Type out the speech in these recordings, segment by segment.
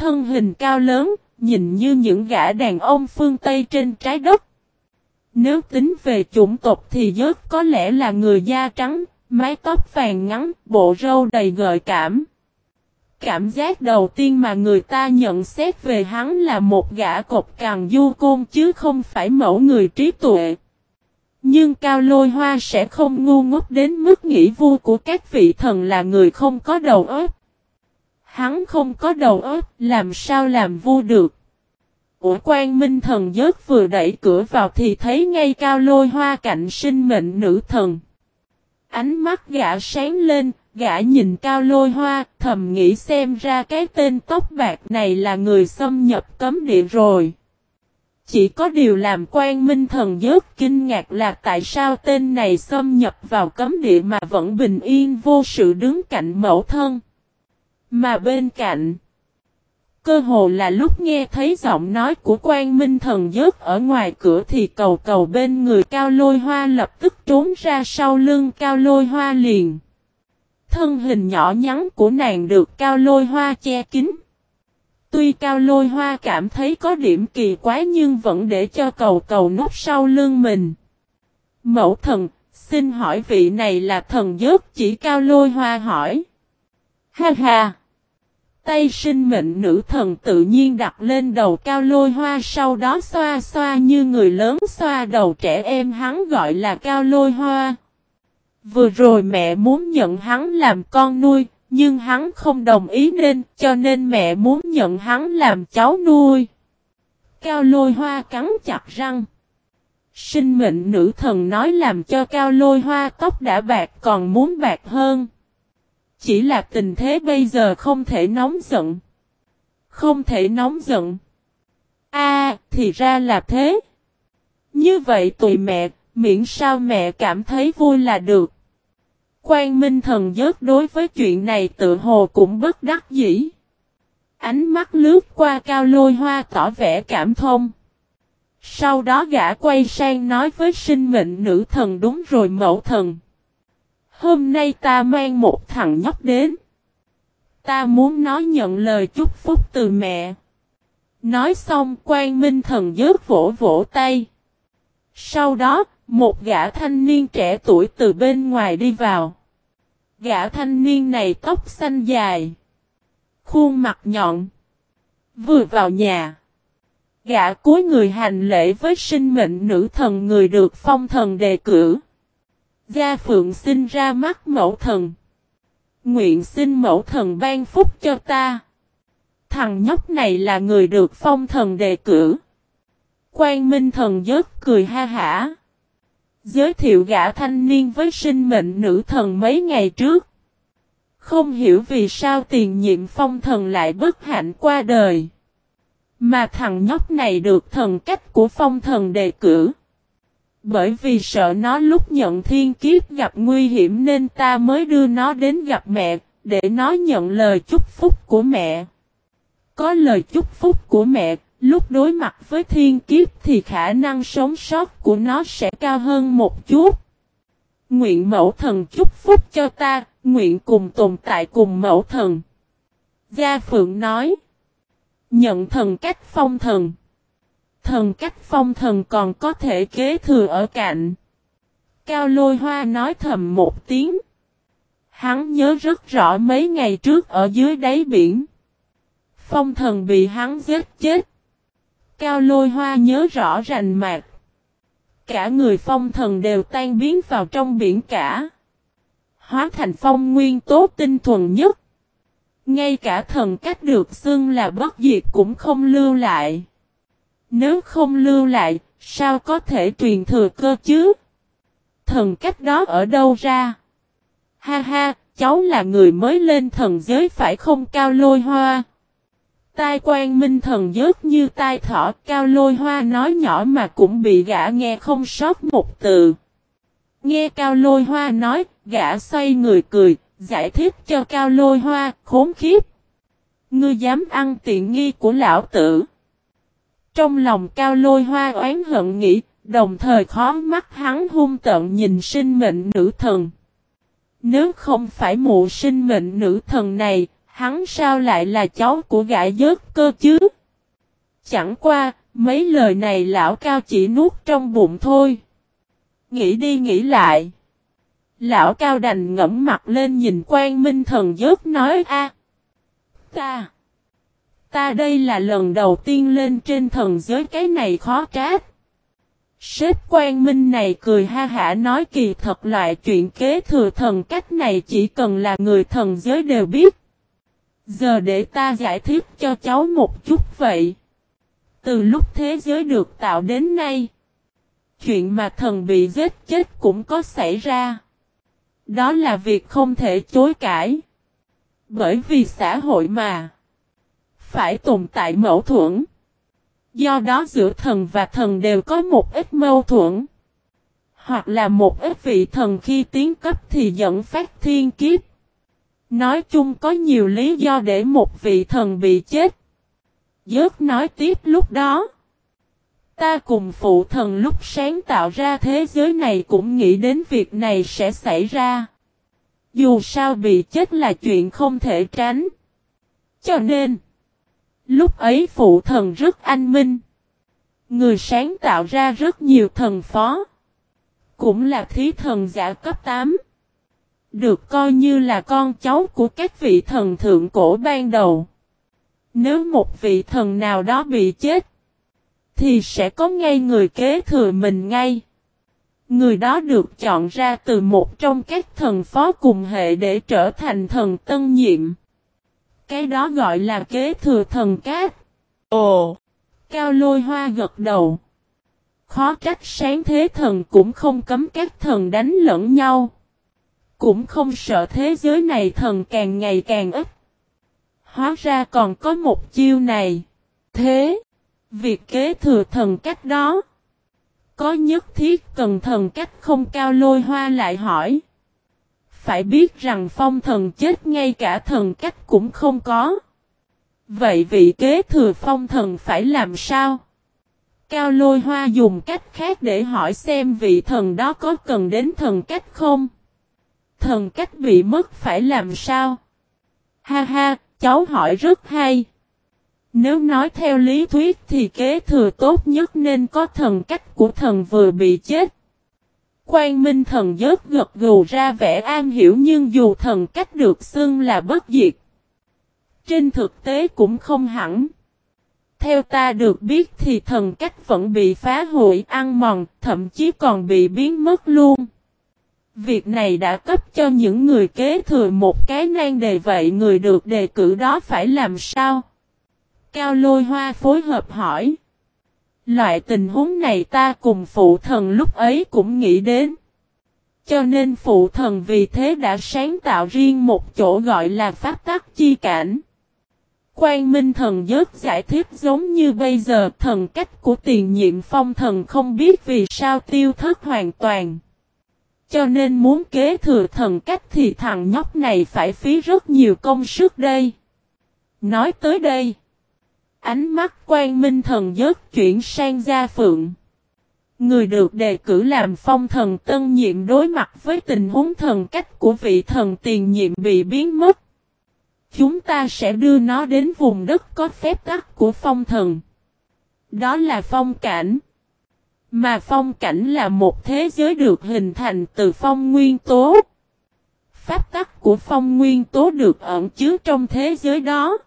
Thân hình cao lớn, nhìn như những gã đàn ông phương Tây trên trái đất. Nếu tính về chủng tộc thì dớt có lẽ là người da trắng, mái tóc vàng ngắn, bộ râu đầy gợi cảm. Cảm giác đầu tiên mà người ta nhận xét về hắn là một gã cột càng du côn chứ không phải mẫu người trí tuệ. Nhưng Cao Lôi Hoa sẽ không ngu ngốc đến mức nghĩ vu của các vị thần là người không có đầu óc. Hắn không có đầu óc, làm sao làm vua được. Ủa quan minh thần giớt vừa đẩy cửa vào thì thấy ngay Cao Lôi Hoa cạnh sinh mệnh nữ thần. Ánh mắt gã sáng lên, gã nhìn Cao Lôi Hoa, thầm nghĩ xem ra cái tên tóc bạc này là người xâm nhập cấm địa rồi. Chỉ có điều làm quan minh thần giớt kinh ngạc là tại sao tên này xâm nhập vào cấm địa mà vẫn bình yên vô sự đứng cạnh mẫu thân. Mà bên cạnh, cơ hồ là lúc nghe thấy giọng nói của quan minh thần giớt ở ngoài cửa thì cầu cầu bên người cao lôi hoa lập tức trốn ra sau lưng cao lôi hoa liền. Thân hình nhỏ nhắn của nàng được cao lôi hoa che kín. Tuy cao lôi hoa cảm thấy có điểm kỳ quái nhưng vẫn để cho cầu cầu nút sau lưng mình. Mẫu thần, xin hỏi vị này là thần giớt chỉ cao lôi hoa hỏi. Ha ha! Tay sinh mệnh nữ thần tự nhiên đặt lên đầu cao lôi hoa sau đó xoa xoa như người lớn xoa đầu trẻ em hắn gọi là cao lôi hoa. Vừa rồi mẹ muốn nhận hắn làm con nuôi, nhưng hắn không đồng ý nên, cho nên mẹ muốn nhận hắn làm cháu nuôi. Cao lôi hoa cắn chặt răng. Sinh mệnh nữ thần nói làm cho cao lôi hoa tóc đã bạc còn muốn bạc hơn. Chỉ là tình thế bây giờ không thể nóng giận. Không thể nóng giận. A, thì ra là thế. Như vậy tùy mẹ, miễn sao mẹ cảm thấy vui là được. Quan Minh Thần giớt đối với chuyện này tự hồ cũng bất đắc dĩ. Ánh mắt lướt qua cao lôi hoa tỏ vẻ cảm thông. Sau đó gã quay sang nói với sinh mệnh nữ thần đúng rồi mẫu thần. Hôm nay ta mang một thằng nhóc đến. Ta muốn nói nhận lời chúc phúc từ mẹ. Nói xong quan minh thần dớt vỗ vỗ tay. Sau đó, một gã thanh niên trẻ tuổi từ bên ngoài đi vào. Gã thanh niên này tóc xanh dài. Khuôn mặt nhọn. Vừa vào nhà. Gã cuối người hành lễ với sinh mệnh nữ thần người được phong thần đề cử. Gia Phượng sinh ra mắt mẫu thần. Nguyện xin mẫu thần ban phúc cho ta. Thằng nhóc này là người được phong thần đề cử. Quan Minh thần giớt cười ha hả. Giới thiệu gã thanh niên với sinh mệnh nữ thần mấy ngày trước. Không hiểu vì sao tiền nhiệm phong thần lại bất hạnh qua đời. Mà thằng nhóc này được thần cách của phong thần đề cử. Bởi vì sợ nó lúc nhận thiên kiếp gặp nguy hiểm nên ta mới đưa nó đến gặp mẹ, để nó nhận lời chúc phúc của mẹ. Có lời chúc phúc của mẹ, lúc đối mặt với thiên kiếp thì khả năng sống sót của nó sẽ cao hơn một chút. Nguyện mẫu thần chúc phúc cho ta, nguyện cùng tồn tại cùng mẫu thần. Gia Phượng nói. Nhận thần cách phong thần. Thần cách phong thần còn có thể kế thừa ở cạnh. Cao lôi hoa nói thầm một tiếng. Hắn nhớ rất rõ mấy ngày trước ở dưới đáy biển. Phong thần bị hắn giết chết. Cao lôi hoa nhớ rõ rành mạc. Cả người phong thần đều tan biến vào trong biển cả. Hóa thành phong nguyên tố tinh thuần nhất. Ngay cả thần cách được xưng là bất diệt cũng không lưu lại. Nếu không lưu lại, sao có thể truyền thừa cơ chứ? Thần cách đó ở đâu ra? Ha ha, cháu là người mới lên thần giới phải không cao lôi hoa? Tai quan minh thần giớt như tai thỏ cao lôi hoa nói nhỏ mà cũng bị gã nghe không sót một từ. Nghe cao lôi hoa nói, gã xoay người cười, giải thích cho cao lôi hoa, khốn khiếp. Ngươi dám ăn tiện nghi của lão tử. Trong lòng cao lôi hoa oán hận nghĩ, đồng thời khó mắt hắn hung tận nhìn sinh mệnh nữ thần. Nếu không phải mụ sinh mệnh nữ thần này, Hắn sao lại là cháu của gã dớt cơ chứ? Chẳng qua, mấy lời này lão cao chỉ nuốt trong bụng thôi. Nghĩ đi nghĩ lại. Lão cao đành ngẫm mặt lên nhìn quan minh thần dớt nói a Ta. Ta đây là lần đầu tiên lên trên thần giới cái này khó trách. Sếp quan minh này cười ha hả nói kỳ thật loại chuyện kế thừa thần cách này chỉ cần là người thần giới đều biết. Giờ để ta giải thích cho cháu một chút vậy. Từ lúc thế giới được tạo đến nay, chuyện mà thần bị giết chết cũng có xảy ra. Đó là việc không thể chối cãi. Bởi vì xã hội mà, phải tồn tại mâu thuẫn. Do đó giữa thần và thần đều có một ít mâu thuẫn. Hoặc là một ít vị thần khi tiến cấp thì dẫn phát thiên kiếp. Nói chung có nhiều lý do để một vị thần bị chết. Dớt nói tiếp lúc đó. Ta cùng phụ thần lúc sáng tạo ra thế giới này cũng nghĩ đến việc này sẽ xảy ra. Dù sao bị chết là chuyện không thể tránh. Cho nên, lúc ấy phụ thần rất anh minh. Người sáng tạo ra rất nhiều thần phó. Cũng là thí thần giả cấp 8. Được coi như là con cháu của các vị thần thượng cổ ban đầu. Nếu một vị thần nào đó bị chết, thì sẽ có ngay người kế thừa mình ngay. Người đó được chọn ra từ một trong các thần phó cùng hệ để trở thành thần tân nhiệm. Cái đó gọi là kế thừa thần cát. Ồ! Cao lôi hoa gật đầu. Khó trách sáng thế thần cũng không cấm các thần đánh lẫn nhau. Cũng không sợ thế giới này thần càng ngày càng ít. Hóa ra còn có một chiêu này. Thế, việc kế thừa thần cách đó. Có nhất thiết cần thần cách không cao lôi hoa lại hỏi. Phải biết rằng phong thần chết ngay cả thần cách cũng không có. Vậy vị kế thừa phong thần phải làm sao? Cao lôi hoa dùng cách khác để hỏi xem vị thần đó có cần đến thần cách không? Thần cách bị mất phải làm sao? Ha ha, cháu hỏi rất hay. Nếu nói theo lý thuyết thì kế thừa tốt nhất nên có thần cách của thần vừa bị chết. Quang Minh thần giớt gật gù ra vẻ an hiểu nhưng dù thần cách được xưng là bất diệt. Trên thực tế cũng không hẳn. Theo ta được biết thì thần cách vẫn bị phá hủy ăn mòn, thậm chí còn bị biến mất luôn. Việc này đã cấp cho những người kế thừa một cái nan đề vậy người được đề cử đó phải làm sao? Cao lôi hoa phối hợp hỏi. Loại tình huống này ta cùng phụ thần lúc ấy cũng nghĩ đến. Cho nên phụ thần vì thế đã sáng tạo riêng một chỗ gọi là pháp tắc chi cảnh. Quang Minh thần giớt giải thích giống như bây giờ thần cách của tiền nhiệm phong thần không biết vì sao tiêu thất hoàn toàn. Cho nên muốn kế thừa thần cách thì thằng nhóc này phải phí rất nhiều công sức đây. Nói tới đây. Ánh mắt quan minh thần giớt chuyển sang gia phượng. Người được đề cử làm phong thần tân nhiệm đối mặt với tình huống thần cách của vị thần tiền nhiệm bị biến mất. Chúng ta sẽ đưa nó đến vùng đất có phép tắc của phong thần. Đó là phong cảnh. Mà phong cảnh là một thế giới được hình thành từ phong nguyên tố. Pháp tắc của phong nguyên tố được ẩn chứa trong thế giới đó.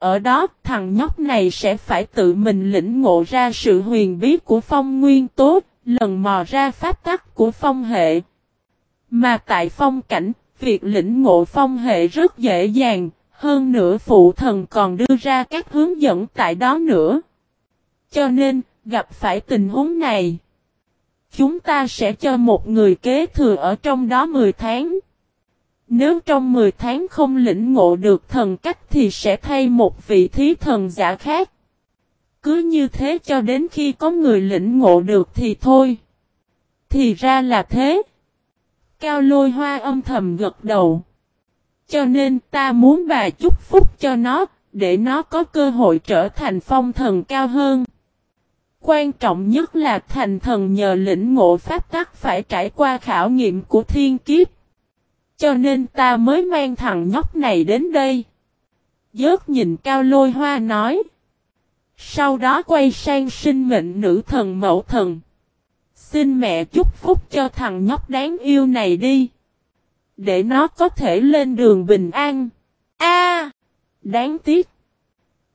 Ở đó thằng nhóc này sẽ phải tự mình lĩnh ngộ ra sự huyền bí của phong nguyên tố, lần mò ra pháp tắc của phong hệ. Mà tại phong cảnh, việc lĩnh ngộ phong hệ rất dễ dàng, hơn nữa phụ thần còn đưa ra các hướng dẫn tại đó nữa. Cho nên, gặp phải tình huống này, chúng ta sẽ cho một người kế thừa ở trong đó 10 tháng. Nếu trong 10 tháng không lĩnh ngộ được thần cách thì sẽ thay một vị thí thần giả khác. Cứ như thế cho đến khi có người lĩnh ngộ được thì thôi. Thì ra là thế. Cao lôi hoa âm thầm gật đầu. Cho nên ta muốn bà chúc phúc cho nó, để nó có cơ hội trở thành phong thần cao hơn. Quan trọng nhất là thành thần nhờ lĩnh ngộ pháp tắc phải trải qua khảo nghiệm của thiên kiếp. Cho nên ta mới mang thằng nhóc này đến đây. Dớt nhìn cao lôi hoa nói. Sau đó quay sang sinh mệnh nữ thần mẫu thần. Xin mẹ chúc phúc cho thằng nhóc đáng yêu này đi. Để nó có thể lên đường bình an. A, Đáng tiếc.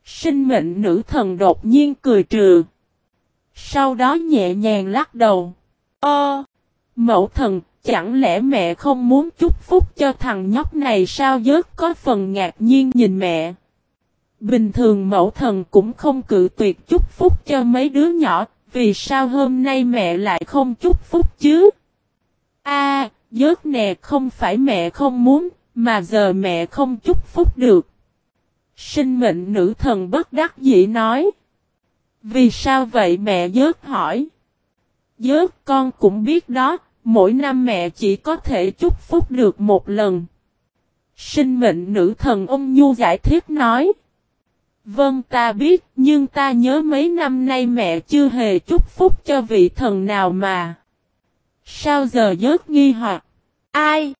Sinh mệnh nữ thần đột nhiên cười trừ. Sau đó nhẹ nhàng lắc đầu. Ơ! mẫu thần, chẳng lẽ mẹ không muốn chúc phúc cho thằng nhóc này sao dớt có phần ngạc nhiên nhìn mẹ. Bình thường mẫu thần cũng không cự tuyệt chúc phúc cho mấy đứa nhỏ, vì sao hôm nay mẹ lại không chúc phúc chứ? A, à, dớt nè không phải mẹ không muốn, mà giờ mẹ không chúc phúc được. Sinh mệnh nữ thần bất đắc dĩ nói. Vì sao vậy mẹ dớt hỏi. Dớt con cũng biết đó, mỗi năm mẹ chỉ có thể chúc phúc được một lần. Sinh mệnh nữ thần ông Nhu giải thích nói. Vâng ta biết, nhưng ta nhớ mấy năm nay mẹ chưa hề chúc phúc cho vị thần nào mà. Sao giờ dớt nghi hoặc? Ai?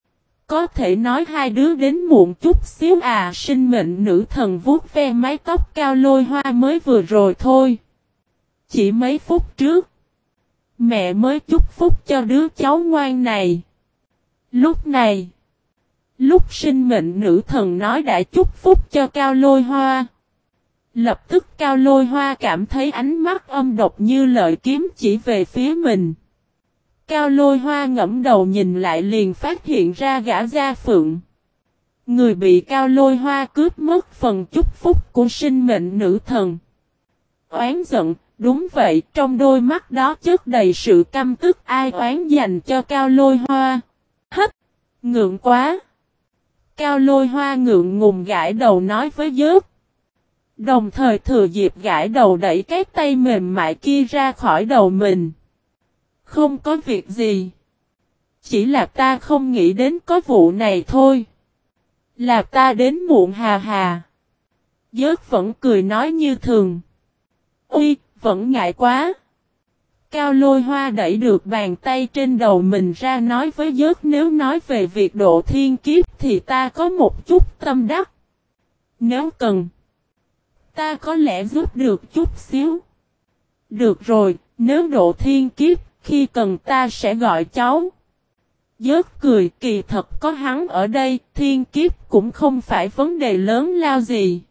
Có thể nói hai đứa đến muộn chút xíu à sinh mệnh nữ thần vuốt ve mái tóc cao lôi hoa mới vừa rồi thôi. Chỉ mấy phút trước. Mẹ mới chúc phúc cho đứa cháu ngoan này. Lúc này. Lúc sinh mệnh nữ thần nói đã chúc phúc cho cao lôi hoa. Lập tức cao lôi hoa cảm thấy ánh mắt âm độc như lợi kiếm chỉ về phía mình. Cao lôi hoa ngẫm đầu nhìn lại liền phát hiện ra gã gia phượng. Người bị cao lôi hoa cướp mất phần chúc phúc của sinh mệnh nữ thần. Oán giận, đúng vậy, trong đôi mắt đó chất đầy sự căm tức ai oán dành cho cao lôi hoa. Hất! Ngượng quá! Cao lôi hoa ngượng ngùng gãi đầu nói với dớt. Đồng thời thừa dịp gãi đầu đẩy cái tay mềm mại kia ra khỏi đầu mình. Không có việc gì. Chỉ là ta không nghĩ đến có vụ này thôi. Là ta đến muộn hà hà. Dớt vẫn cười nói như thường. Ui, vẫn ngại quá. Cao lôi hoa đẩy được bàn tay trên đầu mình ra nói với giớt nếu nói về việc độ thiên kiếp thì ta có một chút tâm đắc. Nếu cần, ta có lẽ giúp được chút xíu. Được rồi, nếu độ thiên kiếp, khi cần ta sẽ gọi cháu. Giớt cười kỳ thật có hắn ở đây, thiên kiếp cũng không phải vấn đề lớn lao gì.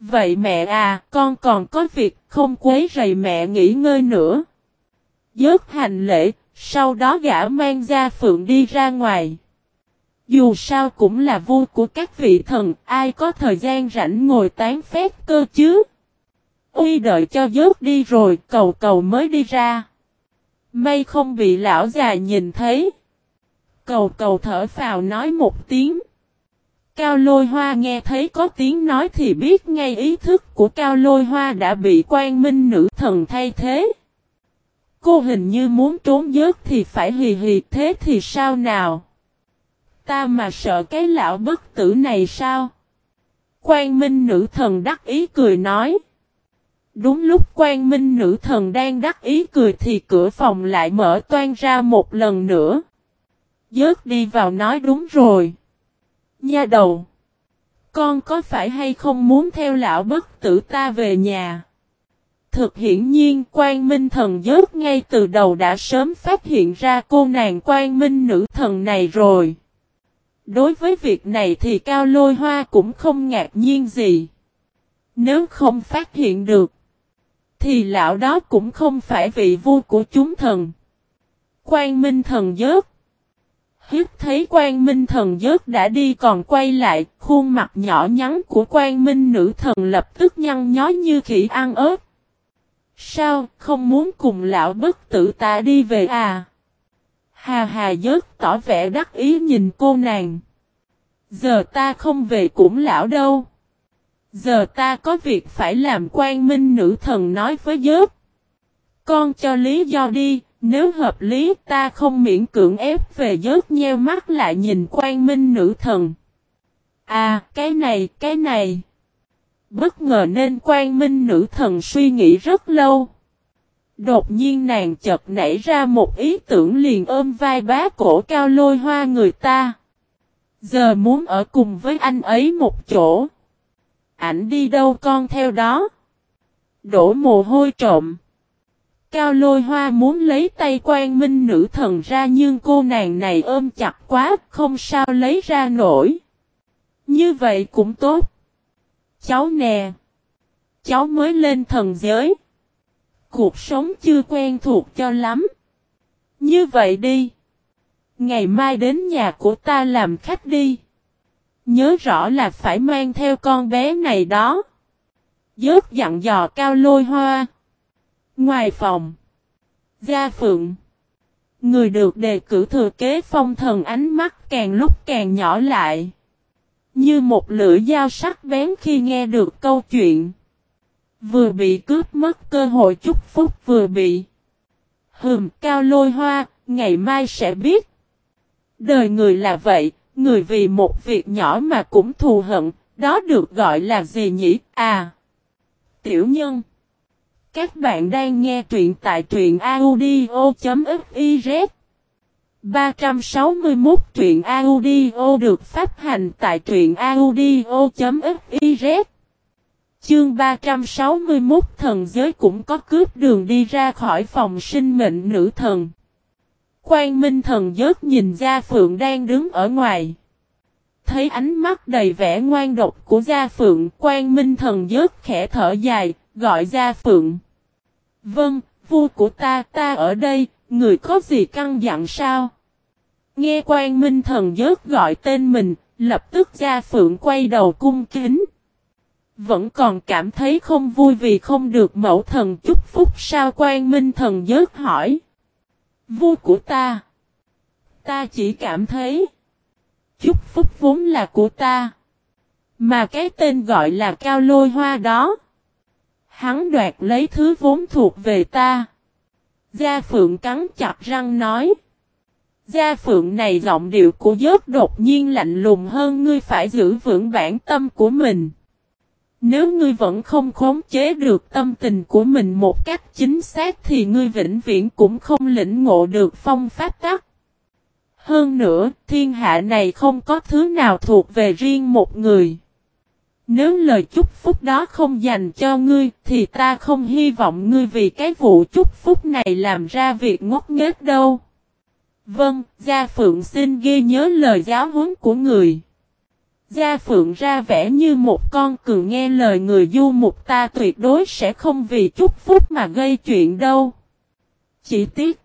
Vậy mẹ à, con còn có việc không quấy rầy mẹ nghỉ ngơi nữa. Dớt hành lễ, sau đó gã mang ra phượng đi ra ngoài. Dù sao cũng là vui của các vị thần, ai có thời gian rảnh ngồi tán phép cơ chứ. Uy đợi cho dớt đi rồi, cầu cầu mới đi ra. May không bị lão già nhìn thấy. Cầu cầu thở phào nói một tiếng. Cao lôi hoa nghe thấy có tiếng nói thì biết ngay ý thức của cao lôi hoa đã bị quan minh nữ thần thay thế. Cô hình như muốn trốn giớt thì phải hì hì, thế thì sao nào? Ta mà sợ cái lão bất tử này sao? Quan minh nữ thần đắc ý cười nói. Đúng lúc quan minh nữ thần đang đắc ý cười thì cửa phòng lại mở toan ra một lần nữa. Dớt đi vào nói đúng rồi. Nha đầu. Con có phải hay không muốn theo lão bất tử ta về nhà? Thực hiển nhiên quan minh thần giớt ngay từ đầu đã sớm phát hiện ra cô nàng quan minh nữ thần này rồi. Đối với việc này thì Cao Lôi Hoa cũng không ngạc nhiên gì. Nếu không phát hiện được, thì lão đó cũng không phải vị vua của chúng thần. Quan Minh thần giớt Hiếp thấy quan minh thần giớt đã đi còn quay lại, khuôn mặt nhỏ nhắn của quan minh nữ thần lập tức nhăn nhó như khỉ ăn ớt. Sao, không muốn cùng lão bất tử ta đi về à? Hà hà giớt tỏ vẻ đắc ý nhìn cô nàng. Giờ ta không về cũng lão đâu. Giờ ta có việc phải làm quan minh nữ thần nói với giớt. Con cho lý do đi, nếu hợp lý ta không miễn cưỡng ép về dớt nheo mắt lại nhìn quan minh nữ thần. À, cái này, cái này. Bất ngờ nên quan minh nữ thần suy nghĩ rất lâu. Đột nhiên nàng chợt nảy ra một ý tưởng liền ôm vai bá cổ cao lôi hoa người ta. Giờ muốn ở cùng với anh ấy một chỗ. Ảnh đi đâu con theo đó. Đổ mồ hôi trộm. Cao lôi hoa muốn lấy tay quan minh nữ thần ra nhưng cô nàng này ôm chặt quá, không sao lấy ra nổi. Như vậy cũng tốt. Cháu nè. Cháu mới lên thần giới. Cuộc sống chưa quen thuộc cho lắm. Như vậy đi. Ngày mai đến nhà của ta làm khách đi. Nhớ rõ là phải mang theo con bé này đó. Dớt dặn dò cao lôi hoa. Ngoài phòng. Gia Phượng. Người được đề cử thừa kế phong thần ánh mắt càng lúc càng nhỏ lại. Như một lưỡi dao sắc bén khi nghe được câu chuyện. Vừa bị cướp mất cơ hội chúc phúc vừa bị. Hừm cao lôi hoa, ngày mai sẽ biết. Đời người là vậy, người vì một việc nhỏ mà cũng thù hận, đó được gọi là gì nhỉ? À! Tiểu nhân! Các bạn đang nghe truyện tại truyện audio.fiz 361 truyện audio được phát hành tại truyện audio.fiz Chương 361 thần giới cũng có cướp đường đi ra khỏi phòng sinh mệnh nữ thần. Quang Minh thần giới nhìn Gia Phượng đang đứng ở ngoài. Thấy ánh mắt đầy vẻ ngoan độc của Gia Phượng, Quang Minh thần giới khẽ thở dài, gọi Gia Phượng. Vâng, vua của ta, ta ở đây, người có gì căng dặn sao? Nghe quan Minh thần giớt gọi tên mình, lập tức Gia Phượng quay đầu cung kính. Vẫn còn cảm thấy không vui vì không được mẫu thần chúc phúc sao quan Minh thần giớt hỏi. Vua của ta. Ta chỉ cảm thấy. Chúc phúc vốn là của ta. Mà cái tên gọi là cao lôi hoa đó. Hắn đoạt lấy thứ vốn thuộc về ta. Gia Phượng cắn chặt răng nói. Gia Phượng này giọng điệu của giớt đột nhiên lạnh lùng hơn ngươi phải giữ vững bản tâm của mình. Nếu ngươi vẫn không khống chế được tâm tình của mình một cách chính xác thì ngươi vĩnh viễn cũng không lĩnh ngộ được phong pháp tắc. Hơn nữa, thiên hạ này không có thứ nào thuộc về riêng một người. Nếu lời chúc phúc đó không dành cho ngươi, thì ta không hy vọng ngươi vì cái vụ chúc phúc này làm ra việc ngốc nghếch đâu. Vâng, Gia Phượng xin ghi nhớ lời giáo huấn của người. Gia Phượng ra vẻ như một con cừu nghe lời người du mục ta tuyệt đối sẽ không vì chúc phúc mà gây chuyện đâu. Chỉ tiếc.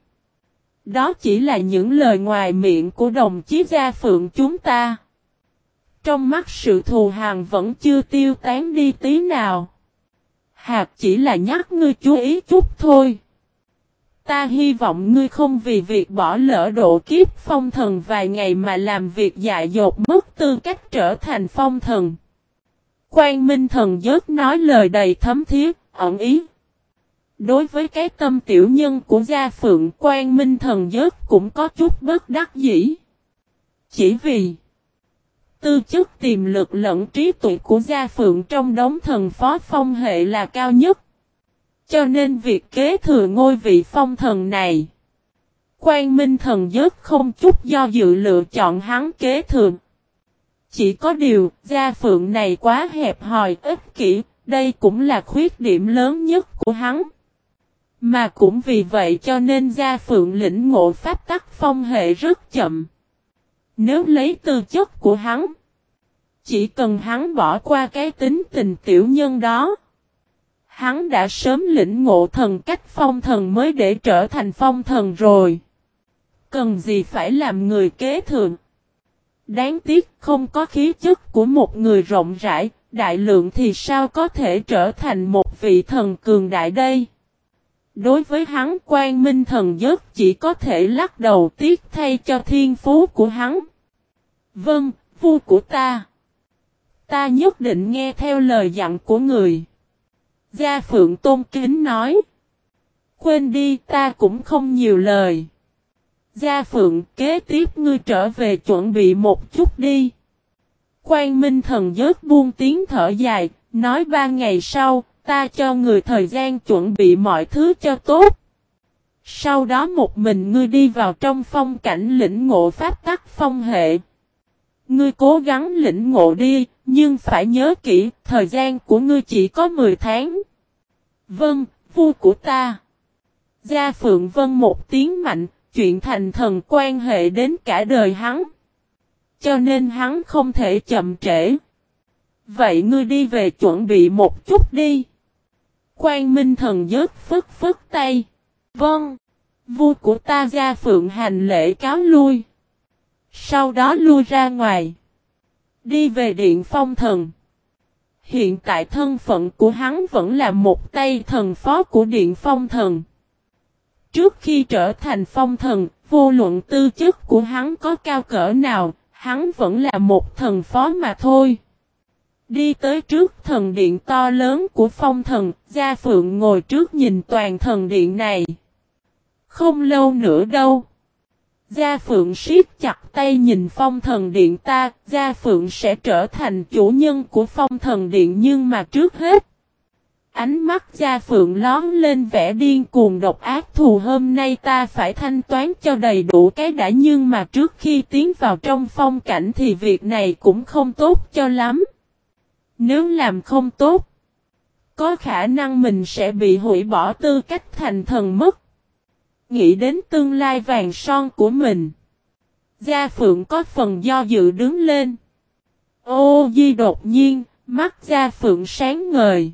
Đó chỉ là những lời ngoài miệng của đồng chí Gia Phượng chúng ta. Trong mắt sự thù hằn vẫn chưa tiêu tán đi tí nào. Hạt chỉ là nhắc ngươi chú ý chút thôi. Ta hy vọng ngươi không vì việc bỏ lỡ độ kiếp phong thần vài ngày mà làm việc dại dột mất tư cách trở thành phong thần. Quang Minh thần giớt nói lời đầy thấm thiết, ẩn ý. Đối với cái tâm tiểu nhân của gia phượng Quang Minh thần giớt cũng có chút bất đắc dĩ. Chỉ vì tư chất tiềm lực lẫn trí tuệ của gia phượng trong đống thần phó phong hệ là cao nhất. Cho nên việc kế thừa ngôi vị phong thần này. quan Minh thần giớt không chút do dự lựa chọn hắn kế thừa. Chỉ có điều, gia phượng này quá hẹp hòi ích kỷ, đây cũng là khuyết điểm lớn nhất của hắn. Mà cũng vì vậy cho nên gia phượng lĩnh ngộ pháp tắc phong hệ rất chậm. Nếu lấy tư chất của hắn, chỉ cần hắn bỏ qua cái tính tình tiểu nhân đó. Hắn đã sớm lĩnh ngộ thần cách phong thần mới để trở thành phong thần rồi. Cần gì phải làm người kế thượng. Đáng tiếc không có khí chất của một người rộng rãi, đại lượng thì sao có thể trở thành một vị thần cường đại đây. Đối với hắn quan minh thần giấc chỉ có thể lắc đầu tiếc thay cho thiên phú của hắn. Vâng, vua của ta. Ta nhất định nghe theo lời dặn của người. Gia Phượng tôn kính nói. Quên đi ta cũng không nhiều lời. Gia Phượng kế tiếp ngươi trở về chuẩn bị một chút đi. Quang Minh thần giớt buông tiếng thở dài, nói ba ngày sau, ta cho người thời gian chuẩn bị mọi thứ cho tốt. Sau đó một mình ngươi đi vào trong phong cảnh lĩnh ngộ pháp tắc phong hệ. Ngươi cố gắng lĩnh ngộ đi, nhưng phải nhớ kỹ, thời gian của ngươi chỉ có 10 tháng. Vâng, vua của ta. Gia Phượng Vân một tiếng mạnh, chuyện thành thần quan hệ đến cả đời hắn. Cho nên hắn không thể chậm trễ. Vậy ngươi đi về chuẩn bị một chút đi. Quan Minh thần dớt phức phức tay. Vâng. Vua của ta gia phượng hành lễ cáo lui. Sau đó lui ra ngoài. Đi về điện phong thần. Hiện tại thân phận của hắn vẫn là một tay thần phó của điện phong thần. Trước khi trở thành phong thần, vô luận tư chất của hắn có cao cỡ nào, hắn vẫn là một thần phó mà thôi. Đi tới trước thần điện to lớn của phong thần, Gia Phượng ngồi trước nhìn toàn thần điện này. Không lâu nữa đâu. Gia Phượng siết chặt tay nhìn phong thần điện ta, Gia Phượng sẽ trở thành chủ nhân của phong thần điện nhưng mà trước hết. Ánh mắt Gia Phượng lón lên vẻ điên cuồng độc ác thù hôm nay ta phải thanh toán cho đầy đủ cái đã nhưng mà trước khi tiến vào trong phong cảnh thì việc này cũng không tốt cho lắm. Nếu làm không tốt, có khả năng mình sẽ bị hủy bỏ tư cách thành thần mất. Nghĩ đến tương lai vàng son của mình. Gia Phượng có phần do dự đứng lên. Ô Di đột nhiên, mắt Gia Phượng sáng ngời.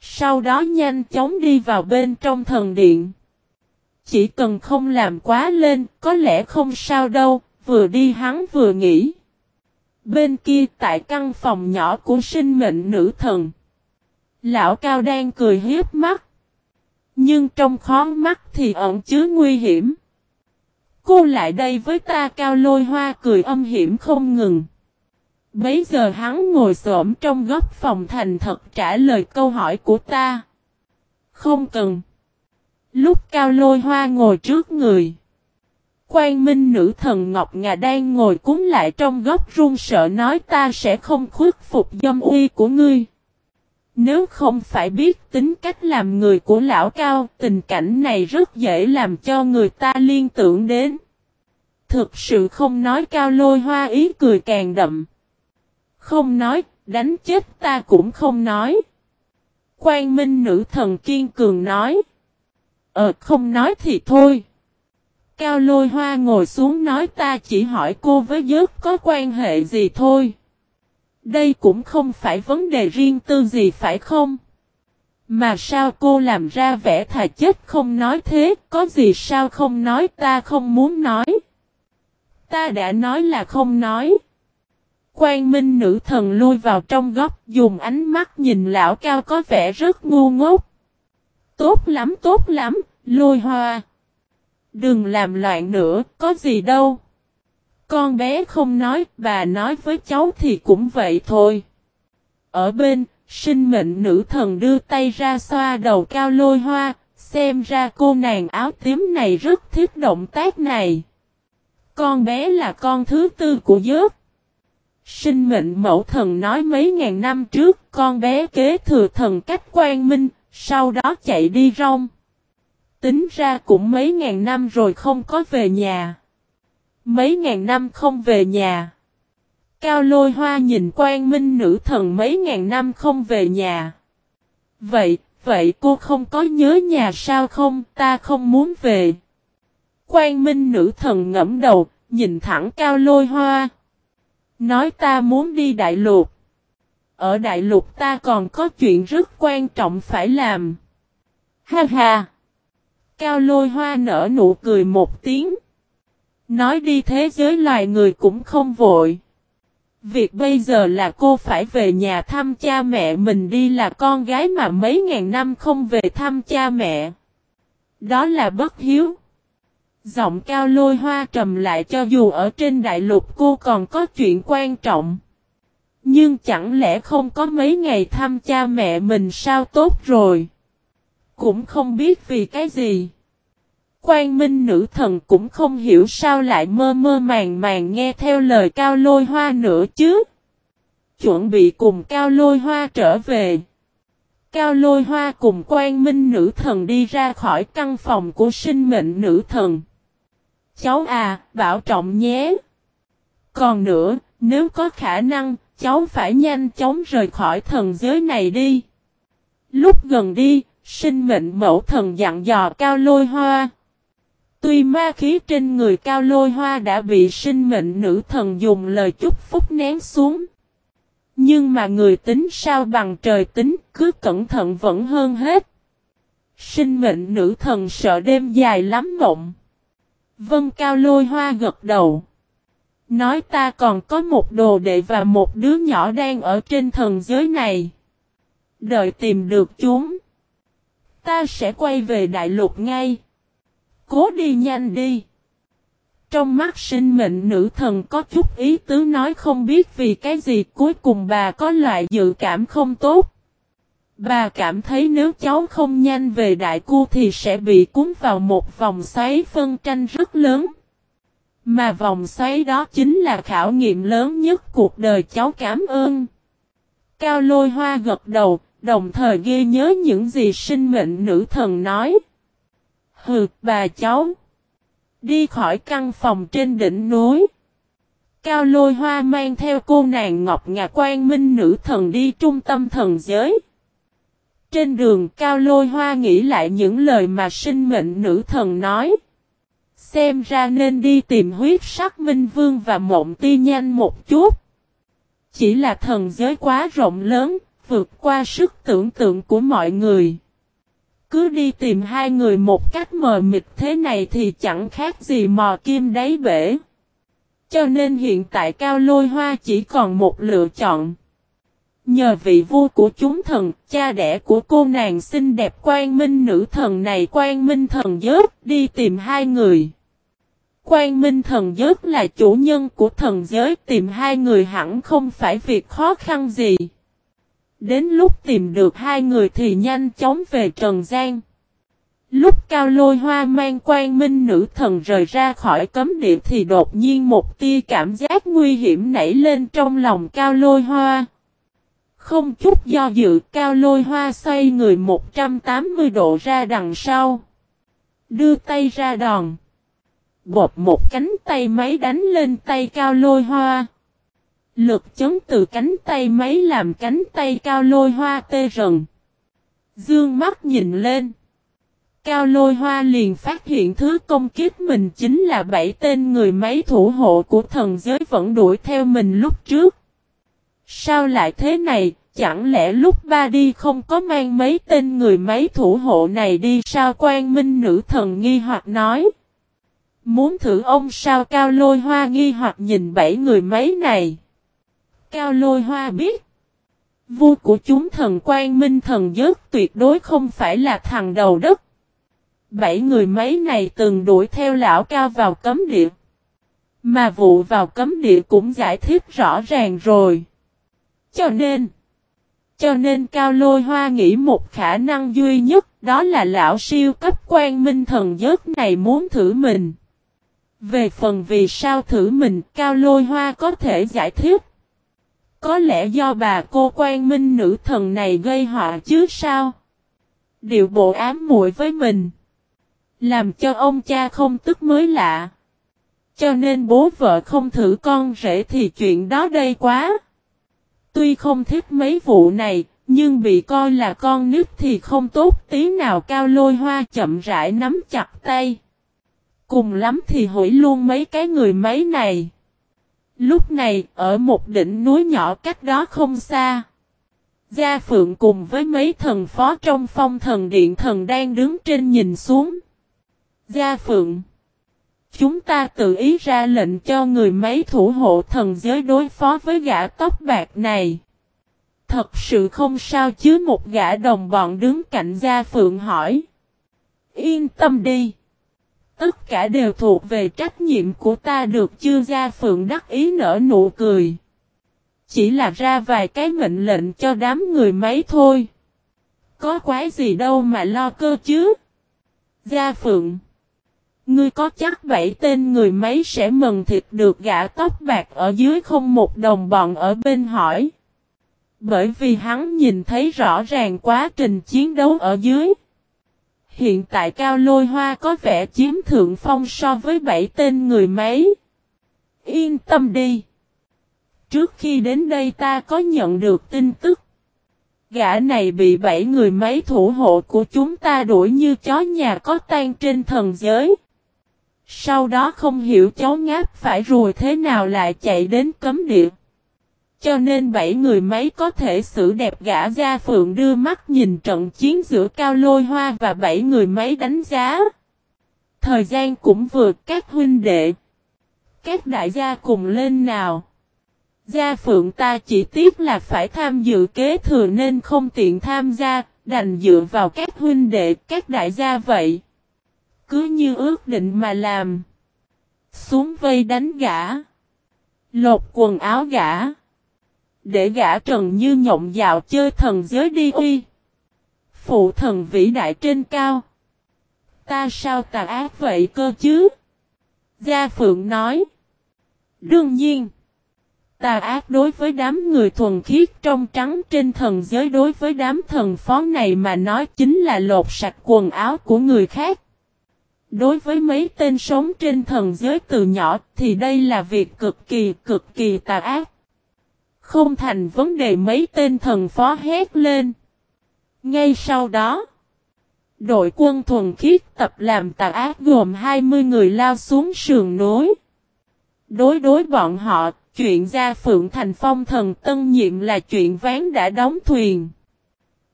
Sau đó nhanh chóng đi vào bên trong thần điện. Chỉ cần không làm quá lên, có lẽ không sao đâu, vừa đi hắn vừa nghĩ. Bên kia tại căn phòng nhỏ của sinh mệnh nữ thần. Lão Cao đang cười hiếp mắt. Nhưng trong khó mắt thì ẩn chứa nguy hiểm. Cô lại đây với ta Cao lôi hoa cười âm hiểm không ngừng. Bấy giờ hắn ngồi xổm trong góc phòng thành thật trả lời câu hỏi của ta. Không cần. Lúc cao lôi hoa ngồi trước người. Quan minh nữ thần Ngọc Ngà đang ngồi cúng lại trong góc run sợ nói ta sẽ không khuất phục dâm uy của ngươi. Nếu không phải biết tính cách làm người của lão cao, tình cảnh này rất dễ làm cho người ta liên tưởng đến. Thực sự không nói cao lôi hoa ý cười càng đậm. Không nói, đánh chết ta cũng không nói. Quan minh nữ thần kiên cường nói. Ờ không nói thì thôi. Cao lôi hoa ngồi xuống nói ta chỉ hỏi cô với giớt có quan hệ gì thôi. Đây cũng không phải vấn đề riêng tư gì phải không? Mà sao cô làm ra vẻ thà chết không nói thế, có gì sao không nói ta không muốn nói. Ta đã nói là không nói. Quan minh nữ thần lui vào trong góc dùng ánh mắt nhìn lão cao có vẻ rất ngu ngốc. Tốt lắm tốt lắm, lôi hoa. Đừng làm loạn nữa, có gì đâu. Con bé không nói, bà nói với cháu thì cũng vậy thôi. Ở bên, sinh mệnh nữ thần đưa tay ra xoa đầu cao lôi hoa, xem ra cô nàng áo tím này rất thích động tác này. Con bé là con thứ tư của giớt. Sinh mệnh mẫu thần nói mấy ngàn năm trước con bé kế thừa thần cách quang minh, sau đó chạy đi rong. Tính ra cũng mấy ngàn năm rồi không có về nhà. Mấy ngàn năm không về nhà. Cao lôi hoa nhìn quan minh nữ thần mấy ngàn năm không về nhà. Vậy, vậy cô không có nhớ nhà sao không, ta không muốn về. Quan minh nữ thần ngẫm đầu, nhìn thẳng cao lôi hoa. Nói ta muốn đi đại lục. Ở đại lục ta còn có chuyện rất quan trọng phải làm. Ha ha. Cao lôi hoa nở nụ cười một tiếng. Nói đi thế giới loài người cũng không vội. Việc bây giờ là cô phải về nhà thăm cha mẹ mình đi là con gái mà mấy ngàn năm không về thăm cha mẹ. Đó là bất hiếu. Giọng cao lôi hoa trầm lại cho dù ở trên đại lục cô còn có chuyện quan trọng. Nhưng chẳng lẽ không có mấy ngày thăm cha mẹ mình sao tốt rồi. Cũng không biết vì cái gì. Quan minh nữ thần cũng không hiểu sao lại mơ mơ màng màng nghe theo lời cao lôi hoa nữa chứ. Chuẩn bị cùng cao lôi hoa trở về. Cao lôi hoa cùng quan minh nữ thần đi ra khỏi căn phòng của sinh mệnh nữ thần. Cháu à, bảo trọng nhé. Còn nữa, Nếu có khả năng, cháu phải nhanh chóng rời khỏi thần giới này đi. Lúc gần đi, sinh mệnh mẫu thần dặn dò cao lôi hoa. Tuy ma khí trên người cao lôi hoa đã bị sinh mệnh nữ thần dùng lời chúc phúc nén xuống. Nhưng mà người tính sao bằng trời tính, cứ cẩn thận vẫn hơn hết. Sinh mệnh nữ thần sợ đêm dài lắm mộng. Vân cao lôi hoa gật đầu. Nói ta còn có một đồ đệ và một đứa nhỏ đang ở trên thần giới này. Đợi tìm được chúng. Ta sẽ quay về đại lục ngay. Cố đi nhanh đi. Trong mắt sinh mệnh nữ thần có chút ý tứ nói không biết vì cái gì cuối cùng bà có loại dự cảm không tốt. Bà cảm thấy nếu cháu không nhanh về đại cu thì sẽ bị cuốn vào một vòng xoáy phân tranh rất lớn. Mà vòng xoáy đó chính là khảo nghiệm lớn nhất cuộc đời cháu cảm ơn. Cao lôi hoa gật đầu, đồng thời ghi nhớ những gì sinh mệnh nữ thần nói. Hừ, bà cháu. Đi khỏi căn phòng trên đỉnh núi. Cao lôi hoa mang theo cô nàng Ngọc Ngà Quan Minh nữ thần đi trung tâm thần giới. Trên đường Cao lôi hoa nghĩ lại những lời mà sinh mệnh nữ thần nói. Xem ra nên đi tìm huyết sắc minh vương và mộng ti nhanh một chút. Chỉ là thần giới quá rộng lớn, vượt qua sức tưởng tượng của mọi người. Cứ đi tìm hai người một cách mờ mịt thế này thì chẳng khác gì mò kim đáy bể. Cho nên hiện tại Cao Lôi Hoa chỉ còn một lựa chọn. Nhờ vị vua của chúng thần, cha đẻ của cô nàng xinh đẹp quan minh nữ thần này quan minh thần giớt đi tìm hai người. Quan minh thần giớt là chủ nhân của thần giới tìm hai người hẳn không phải việc khó khăn gì. Đến lúc tìm được hai người thì nhanh chóng về Trần gian. Lúc cao lôi hoa mang quan minh nữ thần rời ra khỏi cấm địa thì đột nhiên một tia cảm giác nguy hiểm nảy lên trong lòng cao lôi hoa. Không chút do dự, cao lôi hoa xoay người 180 độ ra đằng sau. Đưa tay ra đòn. Bột một cánh tay máy đánh lên tay cao lôi hoa. Lực chấn từ cánh tay máy làm cánh tay cao lôi hoa tê rần. Dương mắt nhìn lên. Cao lôi hoa liền phát hiện thứ công kiếp mình chính là bảy tên người máy thủ hộ của thần giới vẫn đuổi theo mình lúc trước. Sao lại thế này, chẳng lẽ lúc ba đi không có mang mấy tên người máy thủ hộ này đi sao quan minh nữ thần nghi hoặc nói. Muốn thử ông sao cao lôi hoa nghi hoặc nhìn bảy người máy này. Cao lôi hoa biết. Vua của chúng thần quan minh thần giớt tuyệt đối không phải là thằng đầu đất. Bảy người mấy này từng đuổi theo lão cao vào cấm địa. Mà vụ vào cấm địa cũng giải thích rõ ràng rồi. Cho nên, cho nên Cao Lôi Hoa nghĩ một khả năng duy nhất đó là lão siêu cấp quan minh thần giớt này muốn thử mình. Về phần vì sao thử mình Cao Lôi Hoa có thể giải thích. Có lẽ do bà cô quan minh nữ thần này gây họa chứ sao? Điệu bộ ám muội với mình. Làm cho ông cha không tức mới lạ. Cho nên bố vợ không thử con rể thì chuyện đó đây quá. Tuy không thích mấy vụ này, nhưng bị coi là con nít thì không tốt tí nào cao lôi hoa chậm rãi nắm chặt tay. Cùng lắm thì hủy luôn mấy cái người mấy này. Lúc này, ở một đỉnh núi nhỏ cách đó không xa. Gia Phượng cùng với mấy thần phó trong phong thần điện thần đang đứng trên nhìn xuống. Gia Phượng Chúng ta tự ý ra lệnh cho người mấy thủ hộ thần giới đối phó với gã tóc bạc này. Thật sự không sao chứ một gã đồng bọn đứng cạnh Gia Phượng hỏi. Yên tâm đi. Tất cả đều thuộc về trách nhiệm của ta được chưa Gia Phượng đắc ý nở nụ cười. Chỉ là ra vài cái mệnh lệnh cho đám người mấy thôi. Có quái gì đâu mà lo cơ chứ. Gia Phượng. Ngươi có chắc bảy tên người mấy sẽ mần thịt được gã tóc bạc ở dưới không một đồng bọn ở bên hỏi. Bởi vì hắn nhìn thấy rõ ràng quá trình chiến đấu ở dưới. Hiện tại Cao Lôi Hoa có vẻ chiếm thượng phong so với bảy tên người mấy. Yên tâm đi. Trước khi đến đây ta có nhận được tin tức. Gã này bị bảy người máy thủ hộ của chúng ta đuổi như chó nhà có tan trên thần giới. Sau đó không hiểu cháu ngáp phải rồi thế nào lại chạy đến cấm địa. Cho nên bảy người máy có thể xử đẹp gã gia phượng đưa mắt nhìn trận chiến giữa cao lôi hoa và bảy người máy đánh giá. Thời gian cũng vượt các huynh đệ. Các đại gia cùng lên nào. Gia phượng ta chỉ tiếc là phải tham dự kế thừa nên không tiện tham gia, đành dựa vào các huynh đệ, các đại gia vậy. Cứ như ước định mà làm. Xuống vây đánh gã. Lột quần áo gã. Để gã trần như nhộng dạo chơi thần giới đi uy. Phụ thần vĩ đại trên cao. Ta sao tà ác vậy cơ chứ? Gia Phượng nói. Đương nhiên. Tà ác đối với đám người thuần khiết trong trắng trên thần giới đối với đám thần phó này mà nói chính là lột sạch quần áo của người khác. Đối với mấy tên sống trên thần giới từ nhỏ thì đây là việc cực kỳ cực kỳ tà ác. Không thành vấn đề mấy tên thần phó hét lên. Ngay sau đó, đội quân thuần khiết tập làm tà ác gồm 20 người lao xuống sườn núi. Đối đối bọn họ, chuyện gia phượng thành phong thần tân nhiệm là chuyện ván đã đóng thuyền.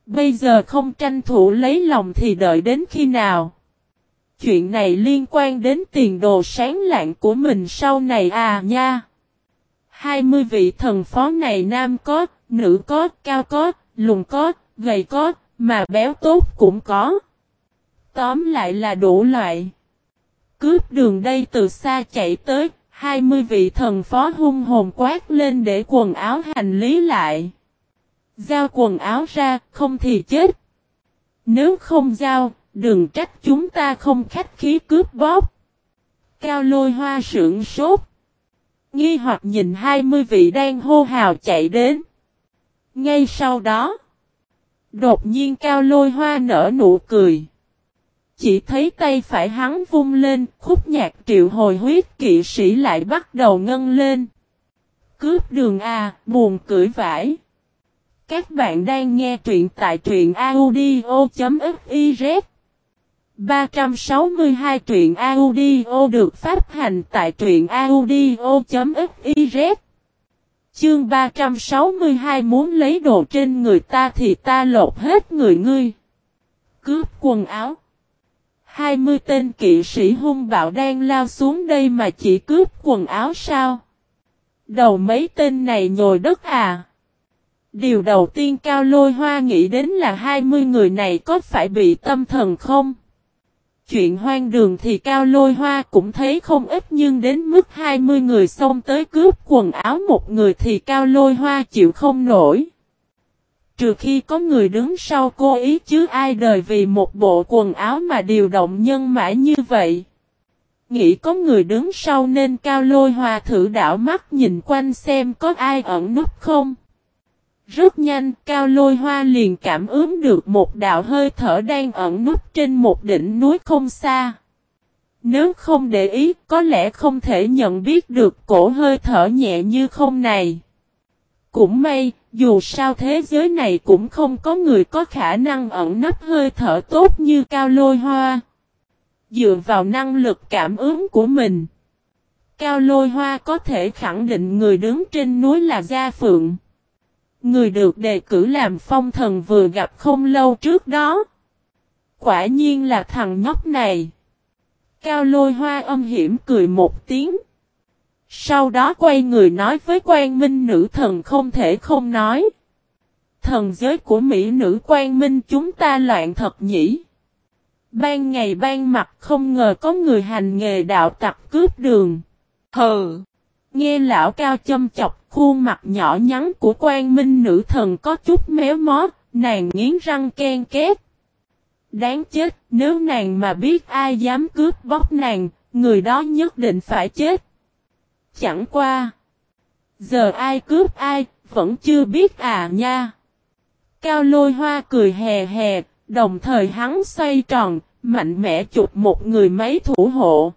Bây giờ không tranh thủ lấy lòng thì đợi đến khi nào? Chuyện này liên quan đến tiền đồ sáng lạng của mình sau này à nha. 20 vị thần phó này nam có, nữ có, cao có, lùn có, gầy có, mà béo tốt cũng có. Tóm lại là đủ loại. Cướp đường đây từ xa chạy tới, 20 vị thần phó hung hồn quát lên để quần áo hành lý lại. Giao quần áo ra, không thì chết. Nếu không giao, đừng trách chúng ta không khách khí cướp bóp. Cao lôi hoa sưởng sốt. Nghi hoặc nhìn 20 vị đang hô hào chạy đến. Ngay sau đó, đột nhiên cao lôi hoa nở nụ cười. Chỉ thấy tay phải hắn vung lên, khúc nhạc triệu hồi huyết kỵ sĩ lại bắt đầu ngân lên. Cướp đường A, buồn cưỡi vải. Các bạn đang nghe truyện tại truyện audio.fif 362 truyện audio được phát hành tại truyện audio.fiz Chương 362 muốn lấy đồ trên người ta thì ta lột hết người ngươi. Cướp quần áo. 20 tên kỵ sĩ hung bạo đang lao xuống đây mà chỉ cướp quần áo sao? Đầu mấy tên này nhồi đất à? Điều đầu tiên Cao Lôi Hoa nghĩ đến là 20 người này có phải bị tâm thần không? Chuyện hoang đường thì Cao Lôi Hoa cũng thấy không ít nhưng đến mức 20 người xông tới cướp quần áo một người thì Cao Lôi Hoa chịu không nổi. Trừ khi có người đứng sau cô ý chứ ai đời vì một bộ quần áo mà điều động nhân mãi như vậy. Nghĩ có người đứng sau nên Cao Lôi Hoa thử đảo mắt nhìn quanh xem có ai ẩn núp không. Rất nhanh, Cao Lôi Hoa liền cảm ứng được một đạo hơi thở đang ẩn núp trên một đỉnh núi không xa. Nếu không để ý, có lẽ không thể nhận biết được cổ hơi thở nhẹ như không này. Cũng may, dù sao thế giới này cũng không có người có khả năng ẩn nấp hơi thở tốt như Cao Lôi Hoa. Dựa vào năng lực cảm ứng của mình, Cao Lôi Hoa có thể khẳng định người đứng trên núi là Gia Phượng. Người được đề cử làm phong thần vừa gặp không lâu trước đó. Quả nhiên là thằng nhóc này. Cao lôi hoa âm hiểm cười một tiếng. Sau đó quay người nói với quan minh nữ thần không thể không nói. Thần giới của Mỹ nữ quan minh chúng ta loạn thật nhỉ. Ban ngày ban mặt không ngờ có người hành nghề đạo tặc cướp đường. Hừ. Nghe lão cao châm chọc khuôn mặt nhỏ nhắn của quan minh nữ thần có chút méo mó, nàng nghiến răng ken két. Đáng chết, nếu nàng mà biết ai dám cướp bóc nàng, người đó nhất định phải chết. Chẳng qua. Giờ ai cướp ai, vẫn chưa biết à nha. Cao lôi hoa cười hè hè, đồng thời hắn xoay tròn, mạnh mẽ chụp một người mấy thủ hộ.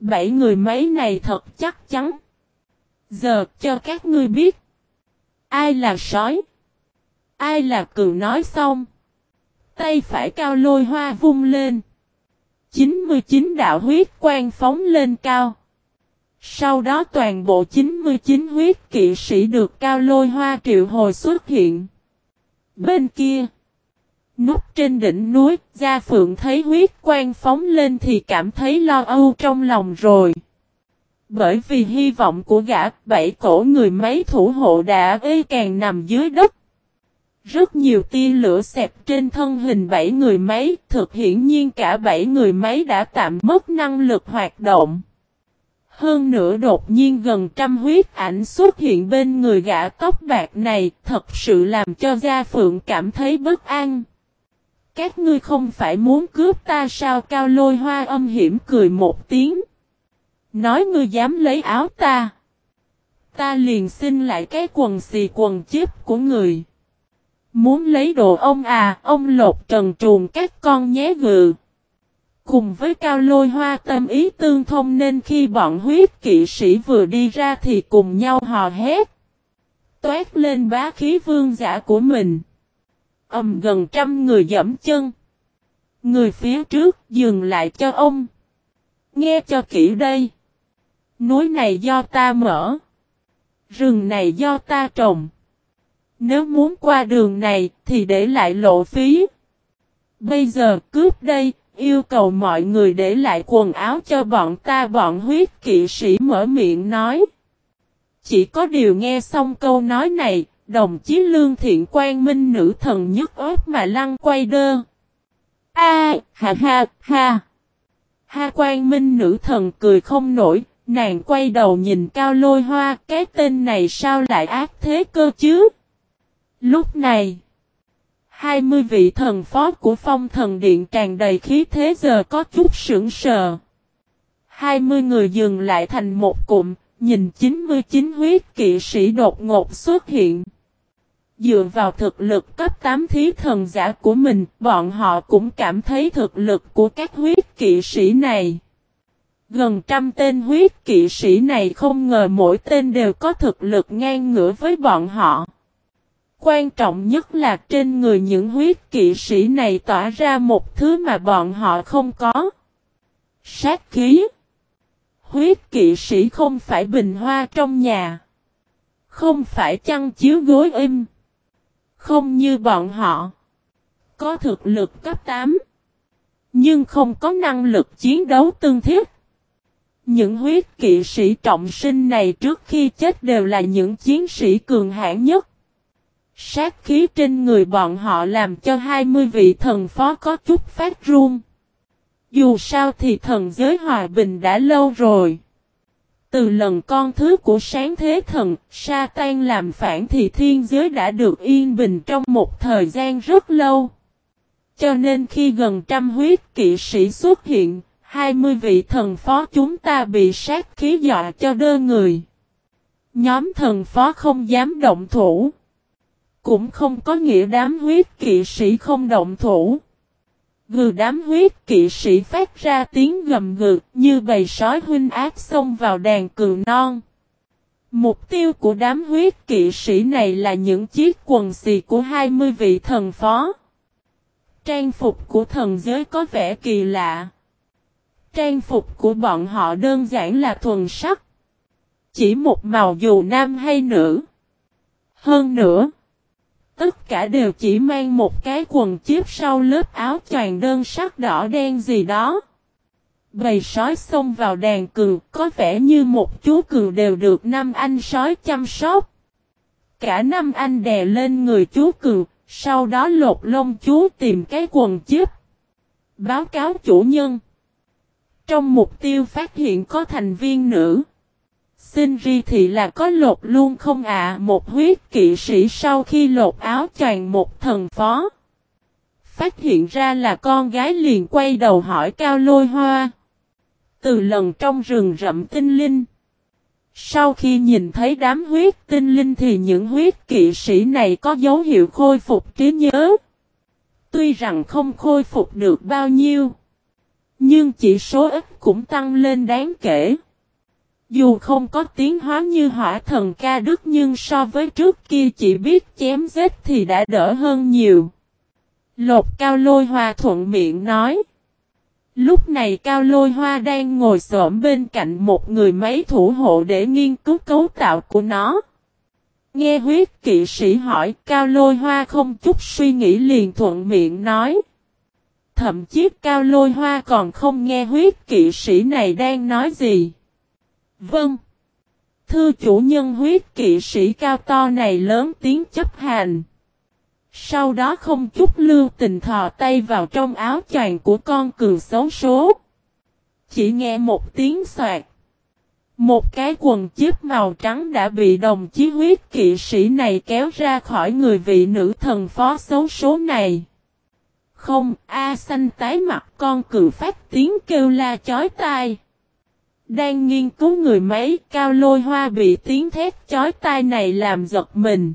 Bảy người mấy này thật chắc chắn. Giờ cho các ngươi biết. Ai là sói? Ai là cừu nói xong. Tay phải cao lôi hoa vung lên. 99 đạo huyết quang phóng lên cao. Sau đó toàn bộ 99 huyết kỵ sĩ được cao lôi hoa triệu hồi xuất hiện. Bên kia. Núp trên đỉnh núi, Gia Phượng thấy huyết quang phóng lên thì cảm thấy lo âu trong lòng rồi. Bởi vì hy vọng của gã, bảy cổ người máy thủ hộ đã ê càng nằm dưới đất. Rất nhiều tia lửa xẹp trên thân hình bảy người máy, thực hiển nhiên cả bảy người máy đã tạm mất năng lực hoạt động. Hơn nữa đột nhiên gần trăm huyết ảnh xuất hiện bên người gã tóc bạc này, thật sự làm cho Gia Phượng cảm thấy bất an. Các ngươi không phải muốn cướp ta sao cao lôi hoa âm hiểm cười một tiếng. Nói ngươi dám lấy áo ta. Ta liền xin lại cái quần xì quần chip của người. Muốn lấy đồ ông à, ông lột trần truồng các con nhé gừ. Cùng với cao lôi hoa tâm ý tương thông nên khi bọn huyết kỵ sĩ vừa đi ra thì cùng nhau hò hét. Toát lên bá khí vương giả của mình. Ẩm gần trăm người dẫm chân. Người phía trước dừng lại cho ông. Nghe cho kỹ đây. Núi này do ta mở. Rừng này do ta trồng. Nếu muốn qua đường này thì để lại lộ phí. Bây giờ cướp đây, yêu cầu mọi người để lại quần áo cho bọn ta bọn huyết kỵ sĩ mở miệng nói. Chỉ có điều nghe xong câu nói này, đồng chí lương thiện quan minh nữ thần nhất ớt mà lăn quay đơ. A, ha ha, ha. Ha quan minh nữ thần cười không nổi, nàng quay đầu nhìn cao lôi hoa, cái tên này sao lại ác thế cơ chứ? Lúc này, 20 vị thần phó của phong thần điện tràn đầy khí thế giờ có chút sững sờ. 20 người dừng lại thành một cụm, nhìn 99 huyết kỵ sĩ đột ngột xuất hiện. Dựa vào thực lực cấp 8 thí thần giả của mình, bọn họ cũng cảm thấy thực lực của các huyết kỵ sĩ này. Gần trăm tên huyết kỵ sĩ này không ngờ mỗi tên đều có thực lực ngang ngửa với bọn họ. Quan trọng nhất là trên người những huyết kỵ sĩ này tỏa ra một thứ mà bọn họ không có. Sát khí. Huyết kỵ sĩ không phải bình hoa trong nhà. Không phải chăn chiếu gối im. Không như bọn họ. Có thực lực cấp 8. Nhưng không có năng lực chiến đấu tương thiết. Những huyết kỵ sĩ trọng sinh này trước khi chết đều là những chiến sĩ cường hãn nhất. Sát khí trên người bọn họ làm cho 20 vị thần phó có chút phát run. Dù sao thì thần giới hòa bình đã lâu rồi. Từ lần con thứ của sáng thế thần, sa tan làm phản thì thiên giới đã được yên bình trong một thời gian rất lâu. Cho nên khi gần trăm huyết kỵ sĩ xuất hiện, 20 vị thần phó chúng ta bị sát khí dọa cho đơ người. Nhóm thần phó không dám động thủ. Cũng không có nghĩa đám huyết kỵ sĩ không động thủ. Gừ đám huyết kỵ sĩ phát ra tiếng gầm gừ như bầy sói huynh ác xông vào đàn cừu non. Mục tiêu của đám huyết kỵ sĩ này là những chiếc quần xì của 20 vị thần phó. Trang phục của thần giới có vẻ kỳ lạ. Trang phục của bọn họ đơn giản là thuần sắc. Chỉ một màu dù nam hay nữ. Hơn nữa. Tất cả đều chỉ mang một cái quần chiếc sau lớp áo choàng đơn sắc đỏ đen gì đó. Bầy sói xông vào đàn cừu có vẻ như một chú cừu đều được năm anh sói chăm sóc. Cả năm anh đè lên người chú cừu, sau đó lột lông chú tìm cái quần chiếc. Báo cáo chủ nhân. Trong mục tiêu phát hiện có thành viên nữ. Xin ri thì là có lột luôn không ạ một huyết kỵ sĩ sau khi lột áo choàng một thần phó. Phát hiện ra là con gái liền quay đầu hỏi cao lôi hoa. Từ lần trong rừng rậm tinh linh. Sau khi nhìn thấy đám huyết tinh linh thì những huyết kỵ sĩ này có dấu hiệu khôi phục trí nhớ. Tuy rằng không khôi phục được bao nhiêu. Nhưng chỉ số ít cũng tăng lên đáng kể. Dù không có tiếng hóa như hỏa thần ca đức nhưng so với trước kia chỉ biết chém giết thì đã đỡ hơn nhiều. Lột cao lôi hoa thuận miệng nói. Lúc này Cao Lôi Hoa đang ngồi xổm bên cạnh một người máy thủ hộ để nghiên cứu cấu tạo của nó. Nghe huyết kỵ sĩ hỏi, Cao Lôi Hoa không chút suy nghĩ liền thuận miệng nói. Thậm chí Cao Lôi Hoa còn không nghe huyết kỵ sĩ này đang nói gì. Vâng. Thư chủ nhân, huyết kỵ sĩ cao to này lớn tiếng chấp hành. Sau đó không chút lưu tình thò tay vào trong áo choàng của con cường xấu số. Chỉ nghe một tiếng soạt. Một cái quần chiếc màu trắng đã bị đồng chí huyết kỵ sĩ này kéo ra khỏi người vị nữ thần phó xấu số này. Không, A xanh tái mặt con cường phát tiếng kêu la chói tai. Đang nghiên cứu người máy cao lôi hoa bị tiếng thét chói tai này làm giật mình.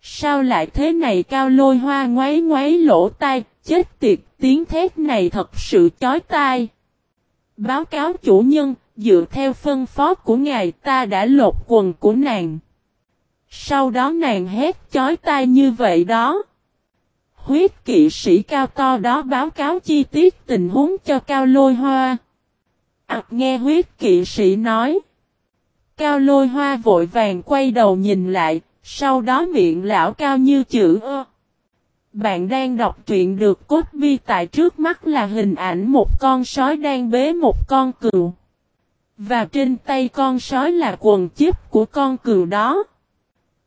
Sao lại thế này cao lôi hoa ngoáy ngoáy lỗ tai, chết tiệt tiếng thét này thật sự chói tai. Báo cáo chủ nhân, dựa theo phân phó của ngài ta đã lột quần của nàng. Sau đó nàng hét chói tai như vậy đó. Huyết kỵ sĩ cao to đó báo cáo chi tiết tình huống cho cao lôi hoa. Ảc nghe huyết kỵ sĩ nói. Cao lôi hoa vội vàng quay đầu nhìn lại, sau đó miệng lão cao như chữ ơ. Bạn đang đọc truyện được cốt bi tại trước mắt là hình ảnh một con sói đang bế một con cừu. Và trên tay con sói là quần chip của con cừu đó.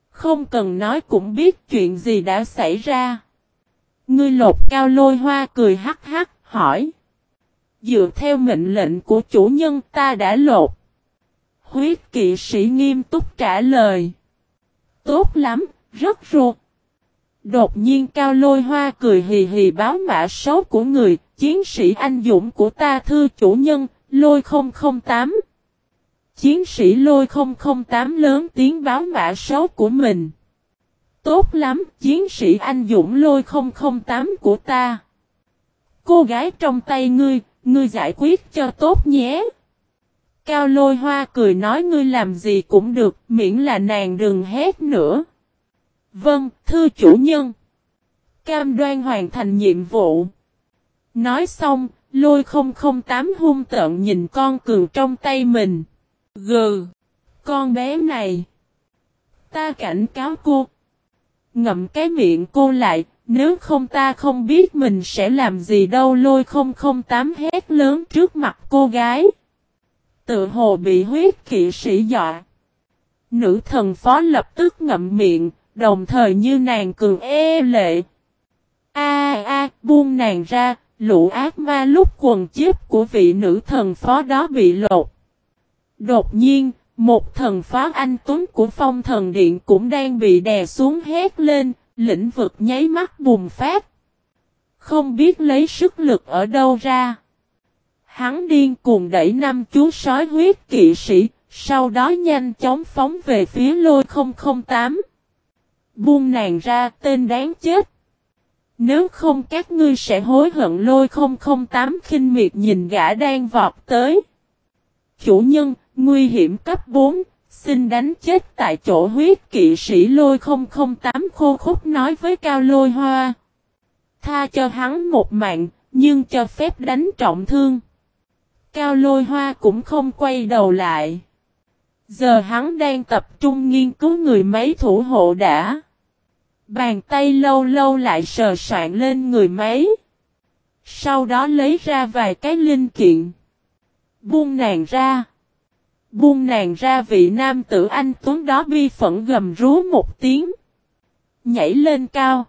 Không cần nói cũng biết chuyện gì đã xảy ra. Ngươi lột cao lôi hoa cười hắc hắc, hỏi. Dựa theo mệnh lệnh của chủ nhân ta đã lột. Huyết kỵ sĩ nghiêm túc trả lời. Tốt lắm, rất ruột. Đột nhiên cao lôi hoa cười hì hì báo mã số của người, chiến sĩ anh dũng của ta thư chủ nhân, lôi 008. Chiến sĩ lôi 008 lớn tiếng báo mã số của mình. Tốt lắm, chiến sĩ anh dũng lôi 008 của ta. Cô gái trong tay ngươi, ngươi giải quyết cho tốt nhé. Cao lôi hoa cười nói ngươi làm gì cũng được, miễn là nàng đừng hét nữa. Vâng, thưa chủ nhân. Cam đoan hoàn thành nhiệm vụ. Nói xong, lôi 008 hung tợn nhìn con cường trong tay mình. Gừ, con bé này. Ta cảnh cáo cô. Ngậm cái miệng cô lại, nếu không ta không biết mình sẽ làm gì đâu lôi 008 hét lớn trước mặt cô gái tự hồ bị huyết kỵ sĩ dọa. Nữ thần phó lập tức ngậm miệng, đồng thời như nàng cường e lệ. A a, buông nàng ra, lũ ác ma lúc quần chiếc của vị nữ thần phó đó bị lột. Đột nhiên, một thần phá anh tuấn của phong thần điện cũng đang bị đè xuống hét lên, lĩnh vực nháy mắt bùng phát. Không biết lấy sức lực ở đâu ra. Hắn điên cuồng đẩy năm chú sói huyết kỵ sĩ, sau đó nhanh chóng phóng về phía lôi 008. Buông nàng ra tên đáng chết. Nếu không các ngươi sẽ hối hận lôi 008 khinh miệt nhìn gã đang vọt tới. Chủ nhân, nguy hiểm cấp 4, xin đánh chết tại chỗ huyết kỵ sĩ lôi 008 khô khúc nói với cao lôi hoa. Tha cho hắn một mạng, nhưng cho phép đánh trọng thương. Cao lôi hoa cũng không quay đầu lại. Giờ hắn đang tập trung nghiên cứu người máy thủ hộ đã. Bàn tay lâu lâu lại sờ soạn lên người máy. Sau đó lấy ra vài cái linh kiện. Buông nàng ra. Buông nàng ra vị nam tử anh tuấn đó bi phẫn gầm rú một tiếng. Nhảy lên cao.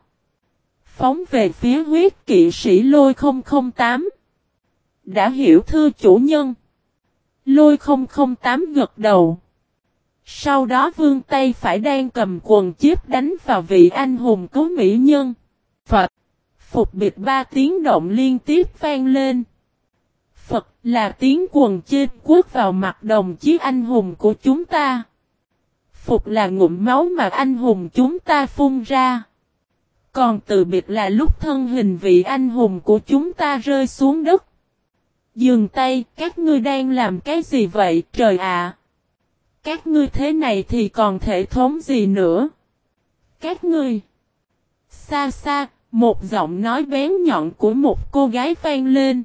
Phóng về phía huyết kỵ sĩ lôi 008. Đã hiểu thư chủ nhân. Lôi 008 gật đầu. Sau đó vương tay phải đang cầm quần chiếc đánh vào vị anh hùng cứu mỹ nhân. Phật. Phục biệt ba tiếng động liên tiếp vang lên. Phật là tiếng quần chết quốc vào mặt đồng chí anh hùng của chúng ta. Phục là ngụm máu mà anh hùng chúng ta phun ra. Còn từ biệt là lúc thân hình vị anh hùng của chúng ta rơi xuống đất. Dừng tay, các ngươi đang làm cái gì vậy, trời ạ? Các ngươi thế này thì còn thể thống gì nữa? Các ngươi. Xa xa, một giọng nói bén nhọn của một cô gái vang lên.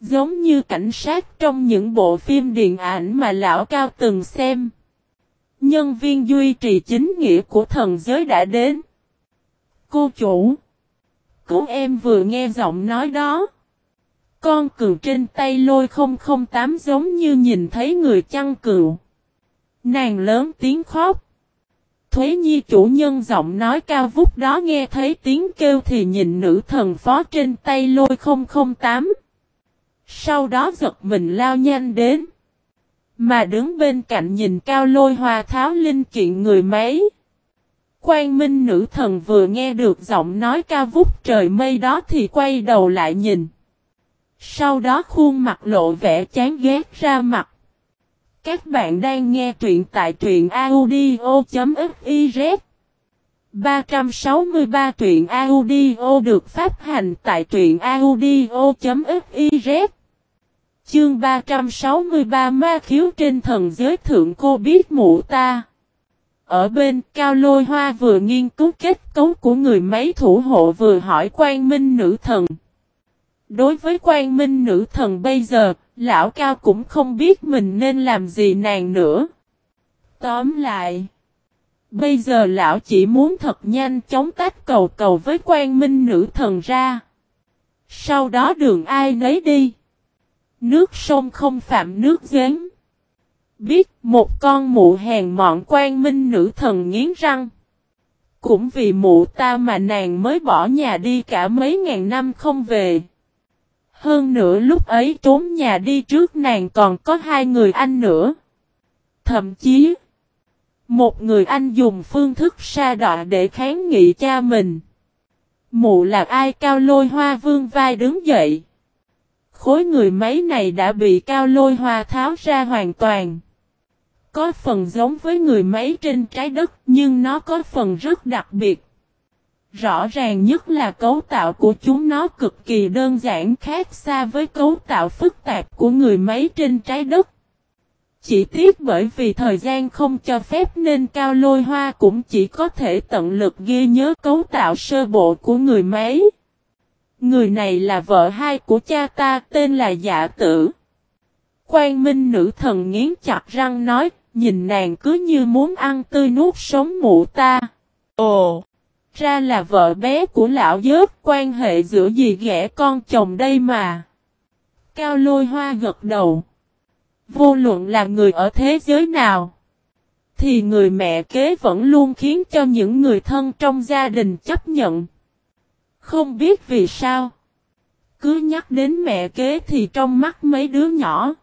Giống như cảnh sát trong những bộ phim điện ảnh mà lão cao từng xem. Nhân viên duy trì chính nghĩa của thần giới đã đến. Cô chủ. Cứu em vừa nghe giọng nói đó. Con cừu trên tay lôi 008 giống như nhìn thấy người chăn cừu. Nàng lớn tiếng khóc. Thuế nhi chủ nhân giọng nói cao vút đó nghe thấy tiếng kêu thì nhìn nữ thần phó trên tay lôi 008. Sau đó giật mình lao nhanh đến. Mà đứng bên cạnh nhìn cao lôi hoa tháo linh kiện người máy. Quang minh nữ thần vừa nghe được giọng nói ca vút trời mây đó thì quay đầu lại nhìn. Sau đó khuôn mặt lộ vẻ chán ghét ra mặt. Các bạn đang nghe truyện tại truyện audio.fiz 363 truyện audio được phát hành tại truyện audio.fiz Chương 363 ma khiếu trên thần giới thượng cô biết mụ ta. Ở bên cao lôi hoa vừa nghiên cứu kết cấu của người máy thủ hộ vừa hỏi quan minh nữ thần. Đối với quan minh nữ thần bây giờ, lão cao cũng không biết mình nên làm gì nàng nữa. Tóm lại, bây giờ lão chỉ muốn thật nhanh chóng tách cầu cầu với quan minh nữ thần ra. Sau đó đường ai nấy đi. Nước sông không phạm nước giếng. Biết một con mụ hèn mọn quan minh nữ thần nghiến răng. Cũng vì mụ ta mà nàng mới bỏ nhà đi cả mấy ngàn năm không về. Hơn nữa lúc ấy trốn nhà đi trước nàng còn có hai người anh nữa. Thậm chí, một người anh dùng phương thức sa đọa để kháng nghị cha mình. Mụ là ai cao lôi hoa vương vai đứng dậy. Khối người máy này đã bị cao lôi hoa tháo ra hoàn toàn. Có phần giống với người máy trên trái đất, nhưng nó có phần rất đặc biệt. Rõ ràng nhất là cấu tạo của chúng nó cực kỳ đơn giản khác xa với cấu tạo phức tạp của người máy trên trái đất. Chỉ tiếc bởi vì thời gian không cho phép nên Cao Lôi Hoa cũng chỉ có thể tận lực ghi nhớ cấu tạo sơ bộ của người máy. Người này là vợ hai của cha ta tên là Dạ Tử. Quang Minh nữ thần nghiến chặt răng nói, nhìn nàng cứ như muốn ăn tươi nuốt sống mụ ta. Ồ! Ra là vợ bé của lão dớt quan hệ giữa gì ghẻ con chồng đây mà. Cao lôi hoa gật đầu. Vô luận là người ở thế giới nào. Thì người mẹ kế vẫn luôn khiến cho những người thân trong gia đình chấp nhận. Không biết vì sao. Cứ nhắc đến mẹ kế thì trong mắt mấy đứa nhỏ.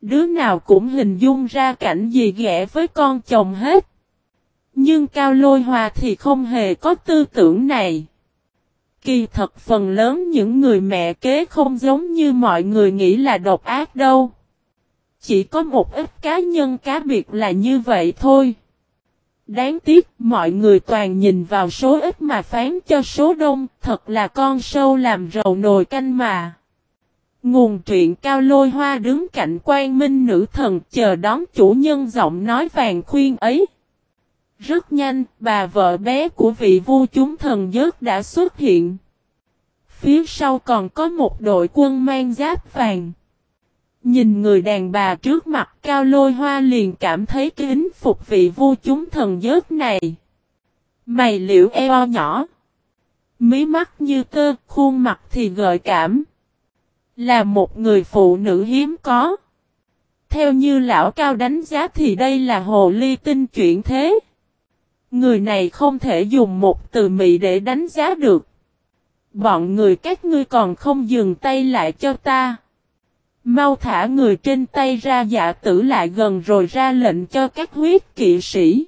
Đứa nào cũng hình dung ra cảnh gì ghẻ với con chồng hết. Nhưng Cao Lôi Hòa thì không hề có tư tưởng này. Kỳ thật phần lớn những người mẹ kế không giống như mọi người nghĩ là độc ác đâu. Chỉ có một ít cá nhân cá biệt là như vậy thôi. Đáng tiếc mọi người toàn nhìn vào số ít mà phán cho số đông, thật là con sâu làm rầu nồi canh mà. Nguồn truyện cao lôi hoa đứng cạnh quan minh nữ thần chờ đón chủ nhân giọng nói vàng khuyên ấy. Rất nhanh, bà vợ bé của vị vua chúng thần giớt đã xuất hiện. Phía sau còn có một đội quân mang giáp vàng. Nhìn người đàn bà trước mặt cao lôi hoa liền cảm thấy kính phục vị vua chúng thần giớt này. Mày liễu eo nhỏ. Mí mắt như tơ, khuôn mặt thì gợi cảm. Là một người phụ nữ hiếm có. Theo như lão cao đánh giá thì đây là hồ ly tinh chuyển thế. Người này không thể dùng một từ mị để đánh giá được. Bọn người các ngươi còn không dừng tay lại cho ta. Mau thả người trên tay ra dạ tử lại gần rồi ra lệnh cho các huyết kỵ sĩ.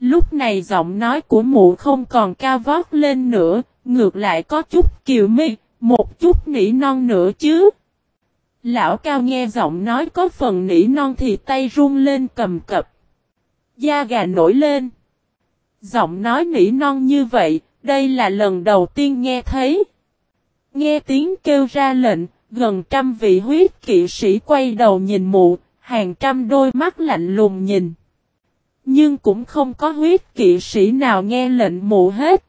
Lúc này giọng nói của mụ không còn cao vót lên nữa, ngược lại có chút kiều mi, một chút nỉ non nữa chứ. Lão cao nghe giọng nói có phần nỉ non thì tay run lên cầm cập. Da gà nổi lên. Giọng nói nỉ non như vậy, đây là lần đầu tiên nghe thấy. Nghe tiếng kêu ra lệnh, gần trăm vị huyết kỵ sĩ quay đầu nhìn mụ, hàng trăm đôi mắt lạnh lùng nhìn. Nhưng cũng không có huyết kỵ sĩ nào nghe lệnh mụ hết.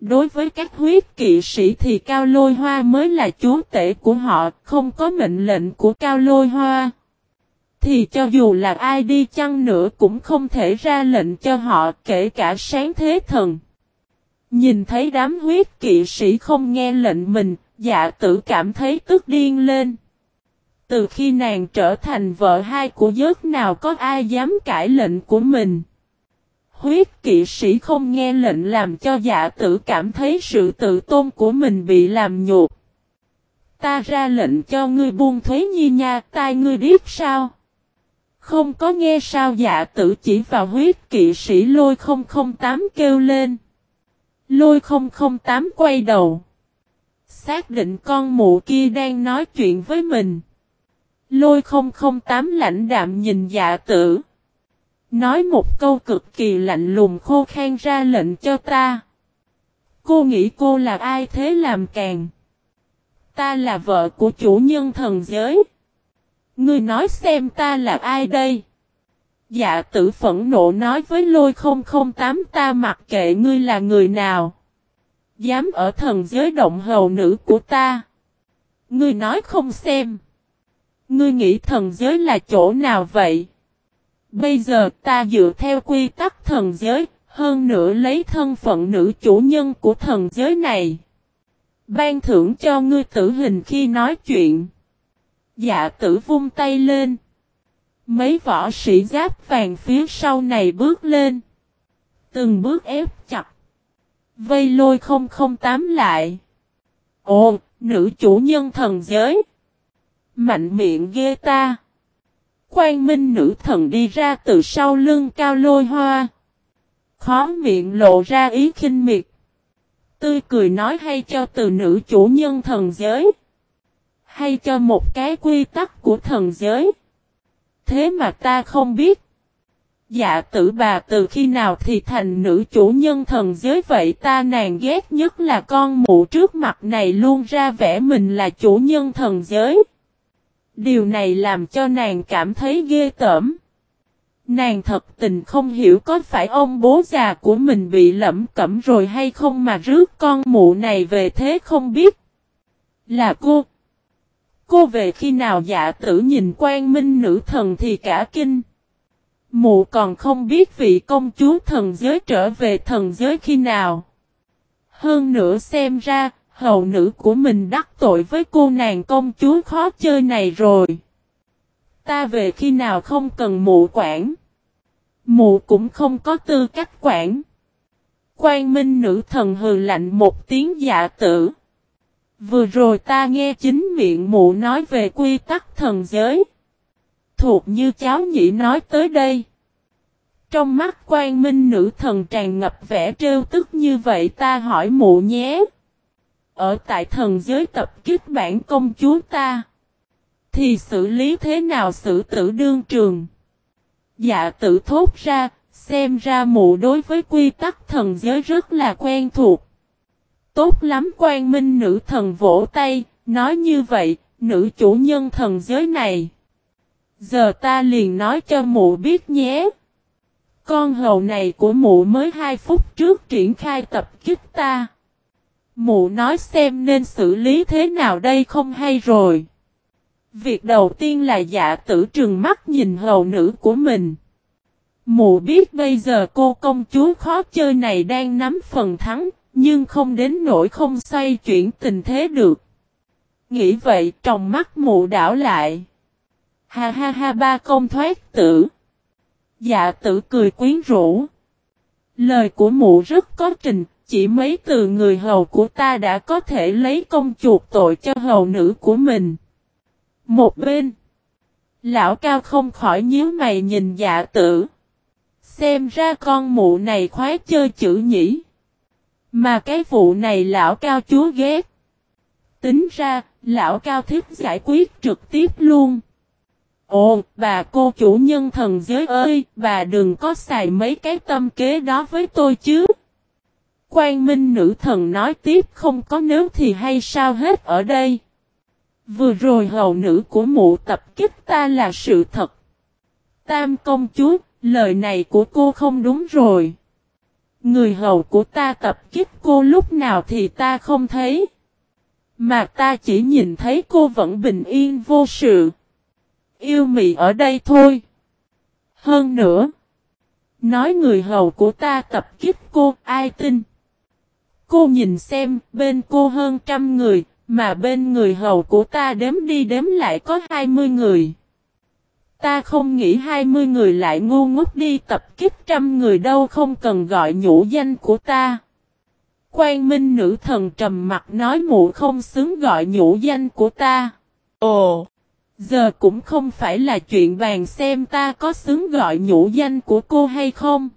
Đối với các huyết kỵ sĩ thì Cao Lôi Hoa mới là chúa tể của họ, không có mệnh lệnh của Cao Lôi Hoa. Thì cho dù là ai đi chăng nữa cũng không thể ra lệnh cho họ kể cả sáng thế thần. Nhìn thấy đám huyết kỵ sĩ không nghe lệnh mình, dạ tử cảm thấy tức điên lên. Từ khi nàng trở thành vợ hai của giớt nào có ai dám cãi lệnh của mình. Huyết kỵ sĩ không nghe lệnh làm cho dạ tử cảm thấy sự tự tôn của mình bị làm nhục. Ta ra lệnh cho ngươi buông thuế nhi nha, tai ngươi biết sao? Không có nghe sao dạ tử chỉ vào huyết kỵ sĩ lôi 008 kêu lên. Lôi 008 quay đầu. Xác định con mụ kia đang nói chuyện với mình. Lôi 008 lãnh đạm nhìn dạ tử. Nói một câu cực kỳ lạnh lùng khô khan ra lệnh cho ta. Cô nghĩ cô là ai thế làm càng? Ta là vợ của chủ nhân thần giới. Ngươi nói xem ta là ai đây? Dạ tử phẫn nộ nói với lôi 008 ta mặc kệ ngươi là người nào. Dám ở thần giới động hầu nữ của ta. Ngươi nói không xem. Ngươi nghĩ thần giới là chỗ nào vậy? Bây giờ ta dựa theo quy tắc thần giới, hơn nữa lấy thân phận nữ chủ nhân của thần giới này. Ban thưởng cho ngươi tử hình khi nói chuyện. Dạ tử vung tay lên. Mấy võ sĩ giáp vàng phía sau này bước lên. Từng bước ép chặt. Vây lôi không không tám lại. Ồ, nữ chủ nhân thần giới. Mạnh miệng ghê ta. Quang minh nữ thần đi ra từ sau lưng cao lôi hoa. Khó miệng lộ ra ý khinh miệt. Tươi cười nói hay cho từ nữ chủ nhân thần giới. Hay cho một cái quy tắc của thần giới. Thế mà ta không biết. Dạ tử bà, từ khi nào thì thành nữ chủ nhân thần giới vậy ta nàng ghét nhất là con mụ trước mặt này luôn ra vẻ mình là chủ nhân thần giới. Điều này làm cho nàng cảm thấy ghê tởm. Nàng thật tình không hiểu có phải ông bố già của mình bị lẫm cẩm rồi hay không mà rước con mụ này về thế không biết. Là cô. Cô về khi nào dạ tử nhìn quan minh nữ thần thì cả kinh. Mụ còn không biết vị công chúa thần giới trở về thần giới khi nào. Hơn nữa xem ra, hậu nữ của mình đắc tội với cô nàng công chúa khó chơi này rồi. Ta về khi nào không cần mụ quản. Mụ cũng không có tư cách quản. Quan minh nữ thần hừ lạnh một tiếng dạ tử. Vừa rồi ta nghe chính miệng mụ nói về quy tắc thần giới. Thuộc như cháu nhị nói tới đây. Trong mắt quan minh nữ thần tràn ngập vẻ trêu tức như vậy ta hỏi mụ nhé. Ở tại thần giới tập kích bản công chúa ta. Thì xử lý thế nào xử tử đương trường? Dạ tử thốt ra, xem ra mụ đối với quy tắc thần giới rất là quen thuộc. Tốt lắm quan minh nữ thần vỗ tay, nói như vậy, nữ chủ nhân thần giới này. Giờ ta liền nói cho mụ biết nhé. Con hầu này của mụ mới 2 phút trước triển khai tập kích ta. Mụ nói xem nên xử lý thế nào đây không hay rồi. Việc đầu tiên là dạ tử trừng mắt nhìn hầu nữ của mình. Mụ biết bây giờ cô công chúa khó chơi này đang nắm phần thắng, nhưng không đến nỗi không xoay chuyển tình thế được. Nghĩ vậy trong mắt mụ đảo lại. Ha ha ha ba công thoát tử. Dạ tử cười quyến rũ. Lời của mụ rất có trình, chỉ mấy từ người hầu của ta đã có thể lấy công chuộc tội cho hầu nữ của mình. Một bên. Lão cao không khỏi nhíu mày nhìn dạ tử. Xem ra con mụ này khoái chơi chữ nhỉ. Mà cái vụ này lão cao chúa ghét. Tính ra, lão cao thích giải quyết trực tiếp luôn. Ồ, bà cô chủ nhân thần giới ơi, bà đừng có xài mấy cái tâm kế đó với tôi chứ. Quan minh nữ thần nói tiếp không có nếu thì hay sao hết ở đây. Vừa rồi hầu nữ của mụ tập kích ta là sự thật. Tam công chúa, lời này của cô không đúng rồi. Người hầu của ta tập kích cô lúc nào thì ta không thấy. Mà ta chỉ nhìn thấy cô vẫn bình yên vô sự. Yêu mị ở đây thôi. Hơn nữa. Nói người hầu của ta tập kích cô, ai tin. Cô nhìn xem, bên cô hơn trăm người. Mà bên người hầu của ta đếm đi đếm lại có hai mươi người. Ta không nghĩ hai mươi người lại ngu ngốc đi tập kích trăm người đâu, không cần gọi nhũ danh của ta. Quan minh nữ thần trầm mặt nói mụ không xứng gọi nhũ danh của ta. Ồ! Giờ cũng không phải là chuyện bàn xem ta có xứng gọi nhũ danh của cô hay không.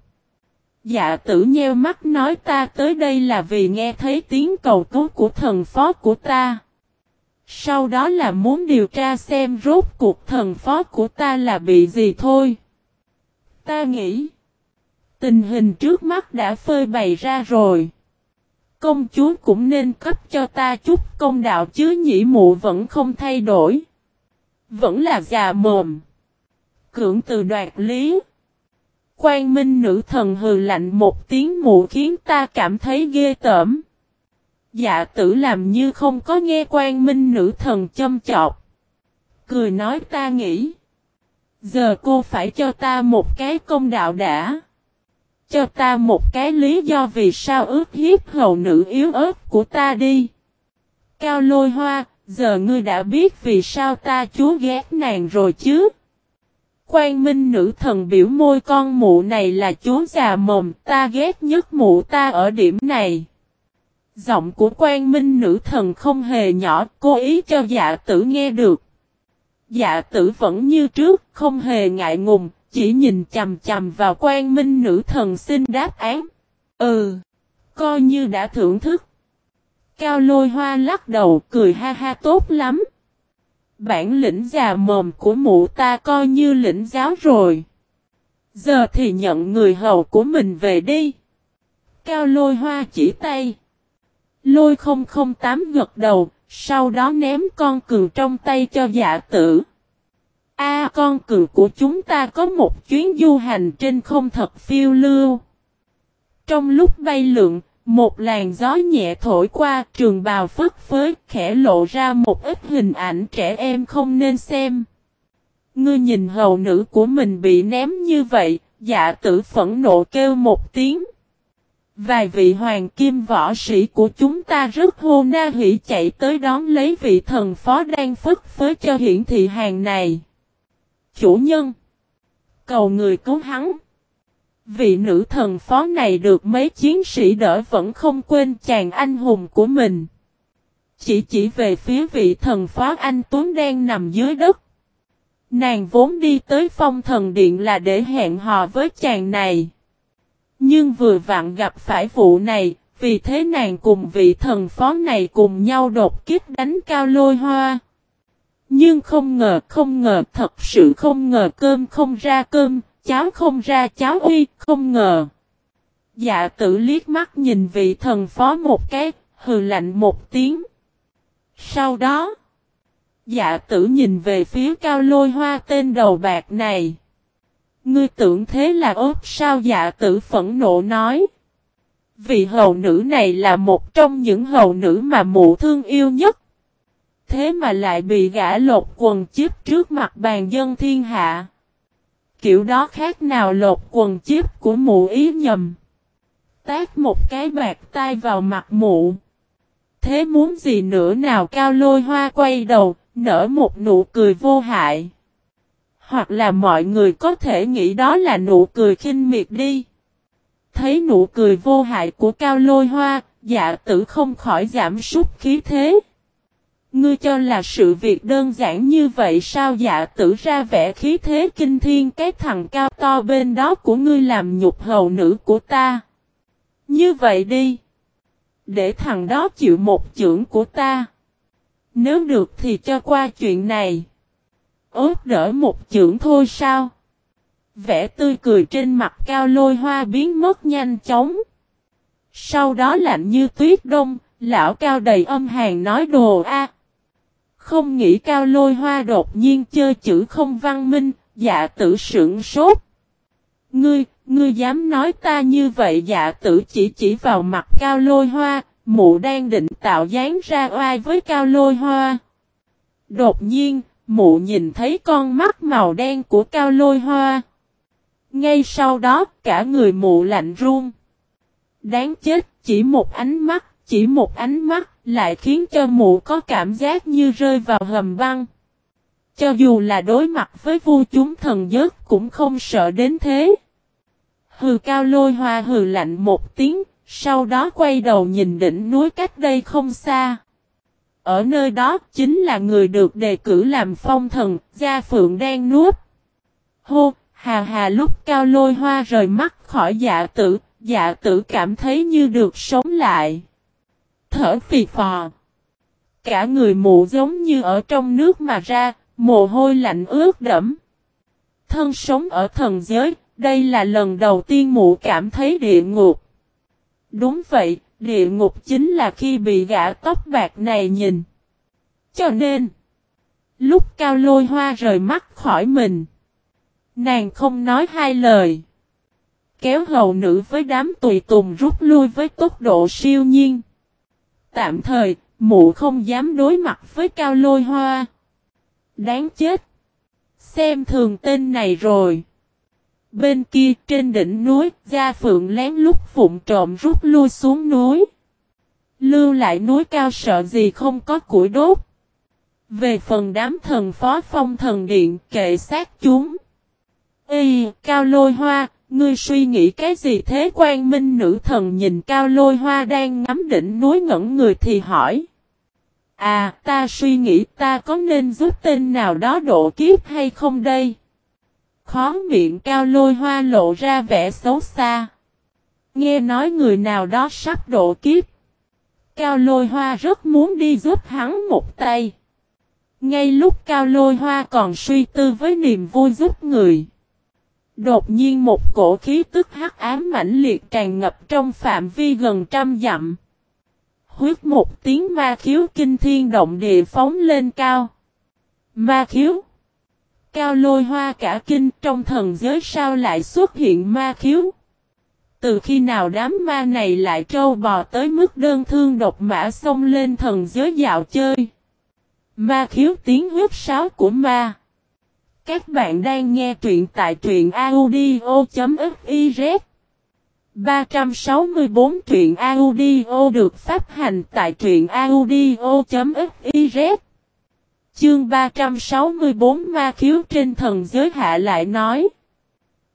Dạ tử nheo mắt nói ta tới đây là vì nghe thấy tiếng cầu cứu của thần phó của ta. Sau đó là muốn điều tra xem rốt cuộc thần phó của ta là bị gì thôi. Ta nghĩ. Tình hình trước mắt đã phơi bày ra rồi. Công chúa cũng nên cấp cho ta chút công đạo chứ nhĩ mụ vẫn không thay đổi. Vẫn là già mồm. Cưỡng từ đoạt lý. Quan minh nữ thần hừ lạnh một tiếng mụ khiến ta cảm thấy ghê tởm. Dạ tử làm như không có nghe quan minh nữ thần châm chọc. Cười nói ta nghĩ. Giờ cô phải cho ta một cái công đạo đã. Cho ta một cái lý do vì sao ước hiếp hầu nữ yếu ớt của ta đi. Cao lôi hoa, giờ ngươi đã biết vì sao ta chúa ghét nàng rồi chứ. Quan minh nữ thần biểu môi con mụ này là chúa già mồm ta ghét nhất mụ ta ở điểm này. Giọng của quan minh nữ thần không hề nhỏ, cố ý cho dạ tử nghe được. Dạ tử vẫn như trước, không hề ngại ngùng, chỉ nhìn chầm chầm vào quan minh nữ thần xin đáp án. Ừ, coi như đã thưởng thức. Cao lôi hoa lắc đầu cười ha ha tốt lắm. Bản lĩnh già mồm của mụ ta coi như lĩnh giáo rồi. Giờ thì nhận người hầu của mình về đi. Cao lôi hoa chỉ tay. Lôi 008 gật đầu, sau đó ném con cừu trong tay cho dạ tử. A con cừu của chúng ta có một chuyến du hành trên không thật phiêu lưu. Trong lúc bay lượn, một làn gió nhẹ thổi qua trường bào phất phới khẽ lộ ra một ít hình ảnh trẻ em không nên xem. Ngươi nhìn hầu nữ của mình bị ném như vậy, dạ tử phẫn nộ kêu một tiếng. Vài vị hoàng kim võ sĩ của chúng ta rất hô na hỉ chạy tới đón lấy vị thần phó đang phất phới cho hiển thị hàng này. Chủ nhân. Cầu người cứu hắn. Vị nữ thần phó này được mấy chiến sĩ đỡ vẫn không quên chàng anh hùng của mình. Chỉ chỉ về phía vị thần phó anh Tuấn đang nằm dưới đất. Nàng vốn đi tới phong thần điện là để hẹn hò với chàng này. Nhưng vừa vặn gặp phải vụ này, vì thế nàng cùng vị thần phó này cùng nhau đột kích đánh cao lôi hoa. Nhưng không ngờ, không ngờ, thật sự không ngờ cơm không ra cơm, cháu không ra cháu uy, không ngờ. Dạ tử liếc mắt nhìn vị thần phó một cái, hừ lạnh một tiếng. Sau đó, dạ tử nhìn về phía cao lôi hoa tên đầu bạc này. Ngươi tưởng thế là ốp sao dạ tử phẫn nộ nói. Vị hầu nữ này là một trong những hầu nữ mà mụ thương yêu nhất. Thế mà lại bị gã lột quần chiếc trước mặt bàn dân thiên hạ. Kiểu đó khác nào lột quần chiếc của mụ ý nhầm. Tát một cái bạc tay vào mặt mụ. Thế muốn gì nữa nào cao lôi hoa quay đầu, nở một nụ cười vô hại. Hoặc là mọi người có thể nghĩ đó là nụ cười khinh miệt đi. Thấy nụ cười vô hại của cao lôi hoa, dạ tử không khỏi giảm sút khí thế. Ngươi cho là sự việc đơn giản như vậy sao dạ tử ra vẻ khí thế kinh thiên cái thằng cao to bên đó của ngươi làm nhục hầu nữ của ta. Như vậy đi. Để thằng đó chịu một chưởng của ta. Nếu được thì cho qua chuyện này. Ốt đỡ một chưởng thôi sao? Vẻ tươi cười trên mặt cao lôi hoa biến mất nhanh chóng. Sau đó lạnh như tuyết đông, lão cao đầy âm hàng nói đồ a không nghĩ cao lôi hoa đột nhiên chơi chữ không văn minh, dạ tử sững sốt. Ngươi, ngươi dám nói ta như vậy dạ tử chỉ chỉ vào mặt cao lôi hoa, mụ đang định tạo dáng ra oai với cao lôi hoa. Đột nhiên, mụ nhìn thấy con mắt màu đen của cao lôi hoa. Ngay sau đó, cả người mụ lạnh run. Đáng chết, chỉ một ánh mắt, chỉ một ánh mắt, lại khiến cho mụ có cảm giác như rơi vào hầm băng. Cho dù là đối mặt với vua chúng thần giấc cũng không sợ đến thế. Hừ cao lôi hoa hừ lạnh một tiếng, sau đó quay đầu nhìn đỉnh núi cách đây không xa. Ở nơi đó chính là người được đề cử làm phong thần, Gia Phượng đang nuốt. Hô, hà hà lúc cao lôi hoa rời mắt khỏi dạ tử, dạ tử cảm thấy như được sống lại. Thở phì phò. Cả người mụ giống như ở trong nước mà ra, mồ hôi lạnh ướt đẫm. Thân sống ở thần giới, đây là lần đầu tiên mụ cảm thấy địa ngục. Đúng vậy, địa ngục chính là khi bị gã tóc bạc này nhìn. Cho nên, lúc cao lôi hoa rời mắt khỏi mình, nàng không nói hai lời. Kéo hầu nữ với đám tùy tùng rút lui với tốc độ siêu nhiên. Tạm thời, mụ không dám đối mặt với cao lôi hoa. Đáng chết. Xem thường tên này rồi. Bên kia trên đỉnh núi, Gia Phượng lén lút phụng trộm rút lui xuống núi. Lưu lại núi cao sợ gì không có củi đốt. Về phần đám thần phó phong thần điện kệ sát chúng. Ê, cao lôi hoa, ngươi suy nghĩ cái gì thế quan minh nữ thần nhìn cao lôi hoa đang ngắm đỉnh núi ngẩn người thì hỏi. À, ta suy nghĩ ta có nên giúp tên nào đó độ kiếp hay không đây? Khó miệng cao lôi hoa lộ ra vẻ xấu xa. Nghe nói người nào đó sắp độ kiếp. Cao lôi hoa rất muốn đi giúp hắn một tay. Ngay lúc cao lôi hoa còn suy tư với niềm vui giúp người. Đột nhiên một cổ khí tức hắc ám mãnh liệt tràn ngập trong phạm vi gần trăm dặm. Huyết một tiếng ma khiếu kinh thiên động địa phóng lên cao. Ma khiếu. Cao lôi hoa cả kinh trong thần giới sao lại xuất hiện ma khiếu. Từ khi nào đám ma này lại trâu bò tới mức đơn thương độc mã xông lên thần giới dạo chơi. Ma khiếu tiếng huyết sáo của ma. Các bạn đang nghe truyện tại truyện audio.fiz 364 truyện audio được phát hành tại truyện audio.fiz Chương 364 ma khiếu trên thần giới hạ lại nói,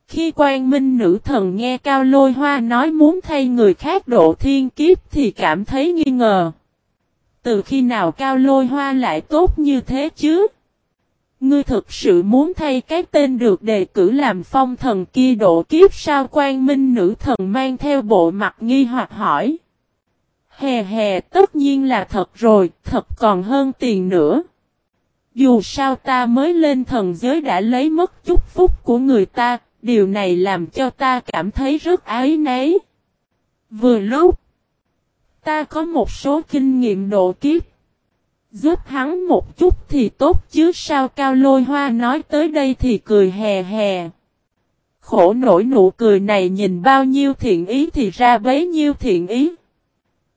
Khi quan minh nữ thần nghe Cao Lôi Hoa nói muốn thay người khác độ thiên kiếp thì cảm thấy nghi ngờ. Từ khi nào Cao Lôi Hoa lại tốt như thế chứ? Ngươi thực sự muốn thay cái tên được đề cử làm phong thần kia độ kiếp sao quan minh nữ thần mang theo bộ mặt nghi hoặc hỏi. Hè hè tất nhiên là thật rồi, thật còn hơn tiền nữa. Dù sao ta mới lên thần giới đã lấy mất chúc phúc của người ta, điều này làm cho ta cảm thấy rất ái nấy. Vừa lúc, ta có một số kinh nghiệm độ kiếp. Giúp hắn một chút thì tốt chứ sao cao lôi hoa nói tới đây thì cười hè hè. Khổ nổi nụ cười này nhìn bao nhiêu thiện ý thì ra bấy nhiêu thiện ý.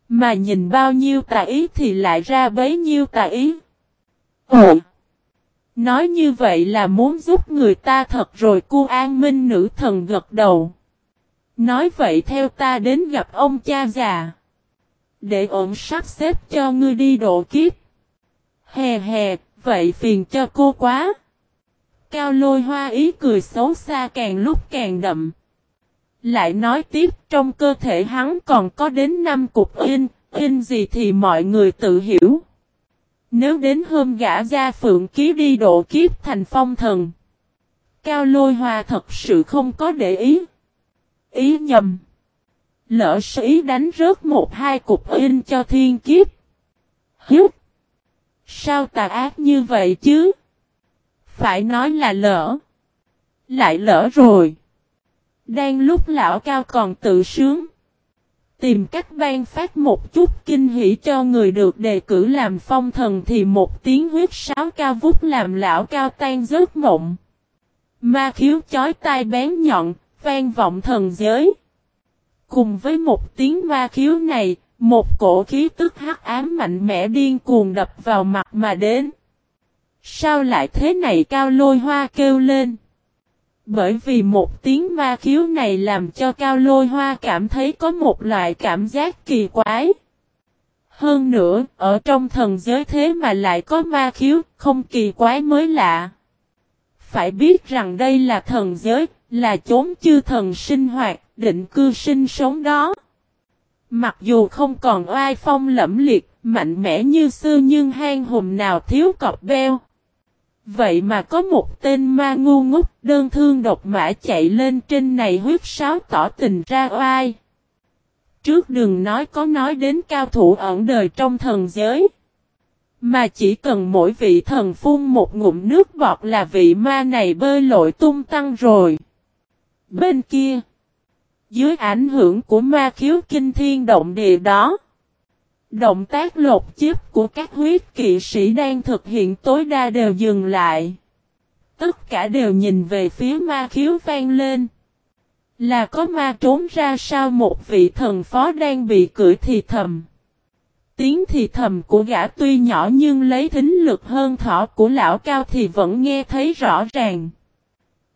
Mà nhìn bao nhiêu tà ý thì lại ra bấy nhiêu tà ý. Ồ! Nói như vậy là muốn giúp người ta thật rồi cô an minh nữ thần gật đầu. Nói vậy theo ta đến gặp ông cha già. Để ổn sắp xếp cho ngươi đi độ kiếp. Hè hè, vậy phiền cho cô quá. Cao lôi hoa ý cười xấu xa càng lúc càng đậm. Lại nói tiếp trong cơ thể hắn còn có đến 5 cục in, in gì thì mọi người tự hiểu. Nếu đến hôm gã gia phượng ký đi độ kiếp thành phong thần. Cao lôi hoa thật sự không có để ý. Ý nhầm. Lỡ sĩ đánh rớt một hai cục in cho thiên kiếp. Hiếp. Sao tà ác như vậy chứ? Phải nói là lỡ. Lại lỡ rồi. Đang lúc lão cao còn tự sướng. Tìm cách ban phát một chút kinh hỉ cho người được đề cử làm phong thần thì một tiếng huyết sáo cao vút làm lão cao tan giấc mộng. Ma khiếu chói tai bén nhọn, vang vọng thần giới. Cùng với một tiếng ma khiếu này, một cổ khí tức hắc ám mạnh mẽ điên cuồng đập vào mặt mà đến. Sao lại thế này cao lôi hoa kêu lên? Bởi vì một tiếng ma khiếu này làm cho cao lôi hoa cảm thấy có một loại cảm giác kỳ quái. Hơn nữa, ở trong thần giới thế mà lại có ma khiếu, không kỳ quái mới lạ. Phải biết rằng đây là thần giới, là chốn chư thần sinh hoạt, định cư sinh sống đó. Mặc dù không còn oai phong lẫm liệt, mạnh mẽ như xưa nhưng hang hùng nào thiếu cọp beo. Vậy mà có một tên ma ngu ngốc đơn thương độc mã chạy lên trên này huyết sáo tỏ tình ra oai. Trước đừng nói có nói đến cao thủ ẩn đời trong thần giới. Mà chỉ cần mỗi vị thần phun một ngụm nước bọt là vị ma này bơi lội tung tăng rồi. Bên kia, dưới ảnh hưởng của ma khiếu kinh thiên động địa đó, động tác lột chiếc của các huyết kỵ sĩ đang thực hiện tối đa đều dừng lại. Tất cả đều nhìn về phía ma khiếu vang lên. Là có ma trốn ra sao một vị thần phó đang bị cưỡi thì thầm. Tiếng thì thầm của gã tuy nhỏ nhưng lấy thính lực hơn thỏ của lão cao thì vẫn nghe thấy rõ ràng.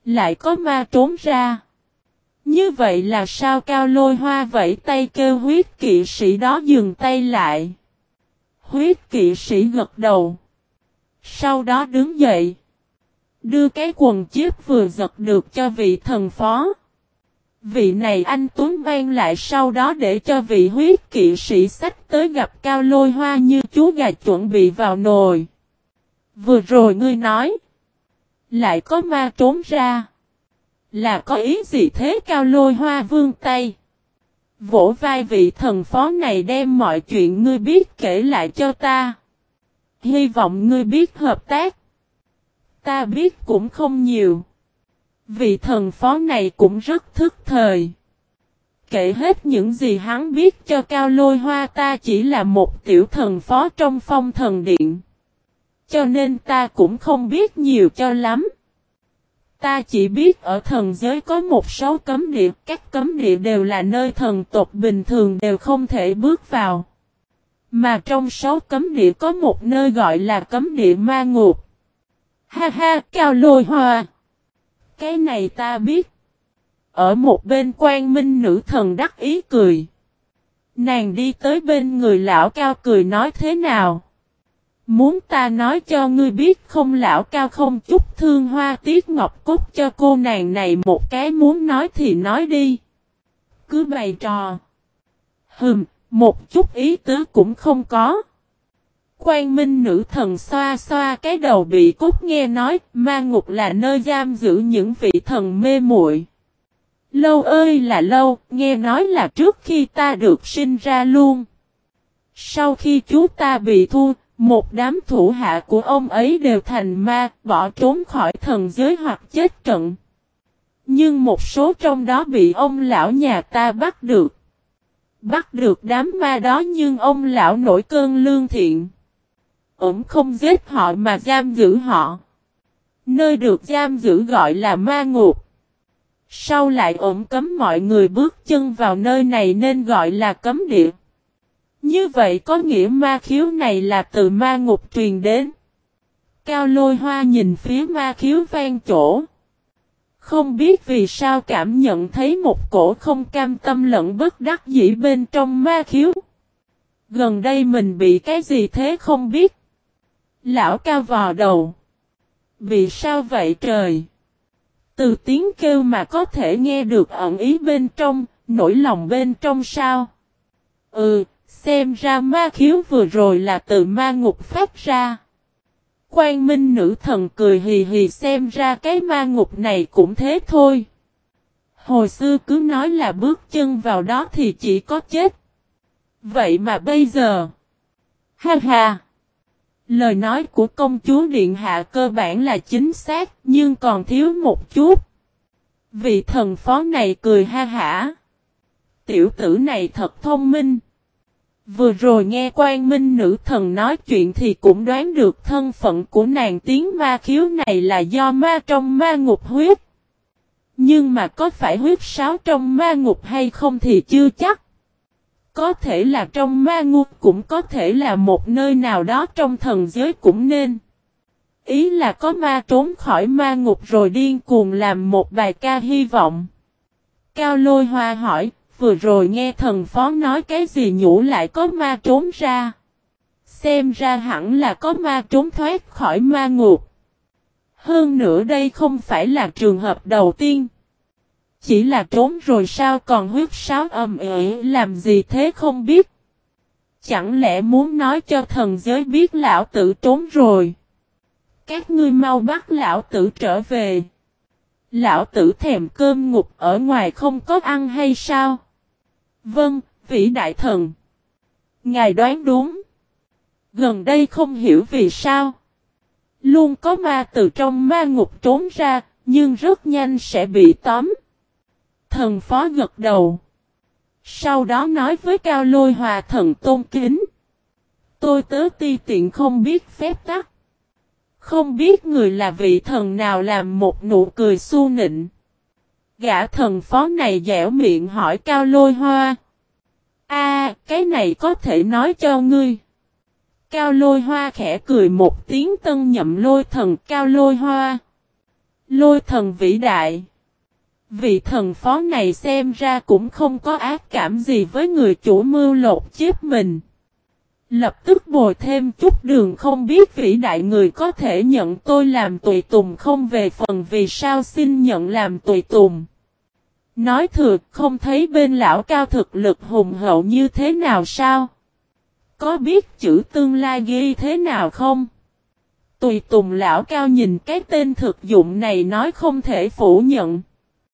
Lại có ma trốn ra. Như vậy là sao cao lôi hoa vẫy tay kêu huyết kỵ sĩ đó dừng tay lại. Huyết kỵ sĩ gật đầu. Sau đó đứng dậy. Đưa cái quần chiếc vừa giật được cho vị thần phó. Vị này anh Tuấn mang lại sau đó để cho vị huyết kỵ sĩ sách tới gặp cao lôi hoa như chú gà chuẩn bị vào nồi. Vừa rồi ngươi nói. Lại có ma trốn ra. Là có ý gì thế cao lôi hoa vương tay. Vỗ vai vị thần phó này đem mọi chuyện ngươi biết kể lại cho ta. Hy vọng ngươi biết hợp tác. Ta biết cũng không nhiều. Vị thần phó này cũng rất thức thời. Kể hết những gì hắn biết cho cao lôi hoa ta chỉ là một tiểu thần phó trong phong thần điện. Cho nên ta cũng không biết nhiều cho lắm. Ta chỉ biết ở thần giới có một số cấm địa, các cấm địa đều là nơi thần tộc bình thường đều không thể bước vào. Mà trong số cấm địa có một nơi gọi là cấm địa ma ngục. Ha ha, cao lôi hoa. Cái này ta biết. Ở một bên quan minh nữ thần đắc ý cười. Nàng đi tới bên người lão cao cười nói thế nào. Muốn ta nói cho ngươi biết không lão cao không chút thương hoa tiết ngọc cúc cho cô nàng này một cái muốn nói thì nói đi. Cứ bày trò. Hừm, một chút ý tứ cũng không có. Quan minh nữ thần xoa xoa cái đầu bị cốt nghe nói ma ngục là nơi giam giữ những vị thần mê muội. Lâu ơi là lâu, nghe nói là trước khi ta được sinh ra luôn. Sau khi chú ta bị thu, một đám thủ hạ của ông ấy đều thành ma, bỏ trốn khỏi thần giới hoặc chết trận. Nhưng một số trong đó bị ông lão nhà ta bắt được. Bắt được đám ma đó nhưng ông lão nổi cơn lương thiện. Ổng không giết họ mà giam giữ họ. Nơi được giam giữ gọi là ma ngục. Sau lại ổng cấm mọi người bước chân vào nơi này nên gọi là cấm địa. Như vậy có nghĩa ma khiếu này là từ ma ngục truyền đến. Cao lôi hoa nhìn phía ma khiếu vang chỗ. Không biết vì sao cảm nhận thấy một cổ không cam tâm lẫn bất đắc dĩ bên trong ma khiếu. Gần đây mình bị cái gì thế không biết. Lão cao vò đầu. Vì sao vậy trời? Từ tiếng kêu mà có thể nghe được ẩn ý bên trong, nỗi lòng bên trong sao? Ừ, xem ra ma khiếu vừa rồi là từ ma ngục phát ra. Quan minh nữ thần cười hì hì xem ra cái ma ngục này cũng thế thôi. Hồi xưa cứ nói là bước chân vào đó thì chỉ có chết. Vậy mà bây giờ. Ha ha. Lời nói của công chúa Điện Hạ cơ bản là chính xác, nhưng còn thiếu một chút. Vị thần phó này cười ha hả. Tiểu tử này thật thông minh. Vừa rồi nghe quan minh nữ thần nói chuyện thì cũng đoán được thân phận của nàng tiếng ma khiếu này là do ma trong ma ngục huyết. Nhưng mà có phải huyết sáo trong ma ngục hay không thì chưa chắc. Có thể là trong ma ngục cũng có thể là một nơi nào đó trong thần giới cũng nên. Ý là có ma trốn khỏi ma ngục rồi điên cuồng làm một bài ca hy vọng. Cao lôi hoa hỏi, vừa rồi nghe thần phó nói cái gì nhủ lại có ma trốn ra. Xem ra hẳn là có ma trốn thoát khỏi ma ngục. Hơn nữa đây không phải là trường hợp đầu tiên. Chỉ là trốn rồi sao còn huyết sáo ầm ĩ, làm gì thế không biết. Chẳng lẽ muốn nói cho thần giới biết lão tử trốn rồi. Các ngươi mau bắt lão tử trở về. Lão tử thèm cơm ngục ở ngoài không có ăn hay sao? Vâng, vĩ đại thần. Ngài đoán đúng. Gần đây không hiểu vì sao. Luôn có ma từ trong ma ngục trốn ra, nhưng rất nhanh sẽ bị tóm. Thần phó gật đầu. Sau đó nói với Cao Lôi Hòa thần tôn kính. Tôi tớ ti tiện không biết phép tắc. Không biết người là vị thần nào làm một nụ cười su nịnh. Gã thần phó này dẻo miệng hỏi Cao Lôi Hoa. A, cái này có thể nói cho ngươi. Cao Lôi Hoa khẽ cười một tiếng tân nhậm lôi thần Cao Lôi Hoa. Lôi thần vĩ đại. Vị thần phó này xem ra cũng không có ác cảm gì với người chủ mưu lột chiếc mình. Lập tức bồi thêm chút đường không biết vĩ đại người có thể nhận tôi làm tùy tùng không về phần vì sao xin nhận làm tùy tùng. Nói thừa không thấy bên lão cao thực lực hùng hậu như thế nào sao? Có biết chữ tương lai ghi thế nào không? Tùy tùng lão cao nhìn cái tên thực dụng này nói không thể phủ nhận.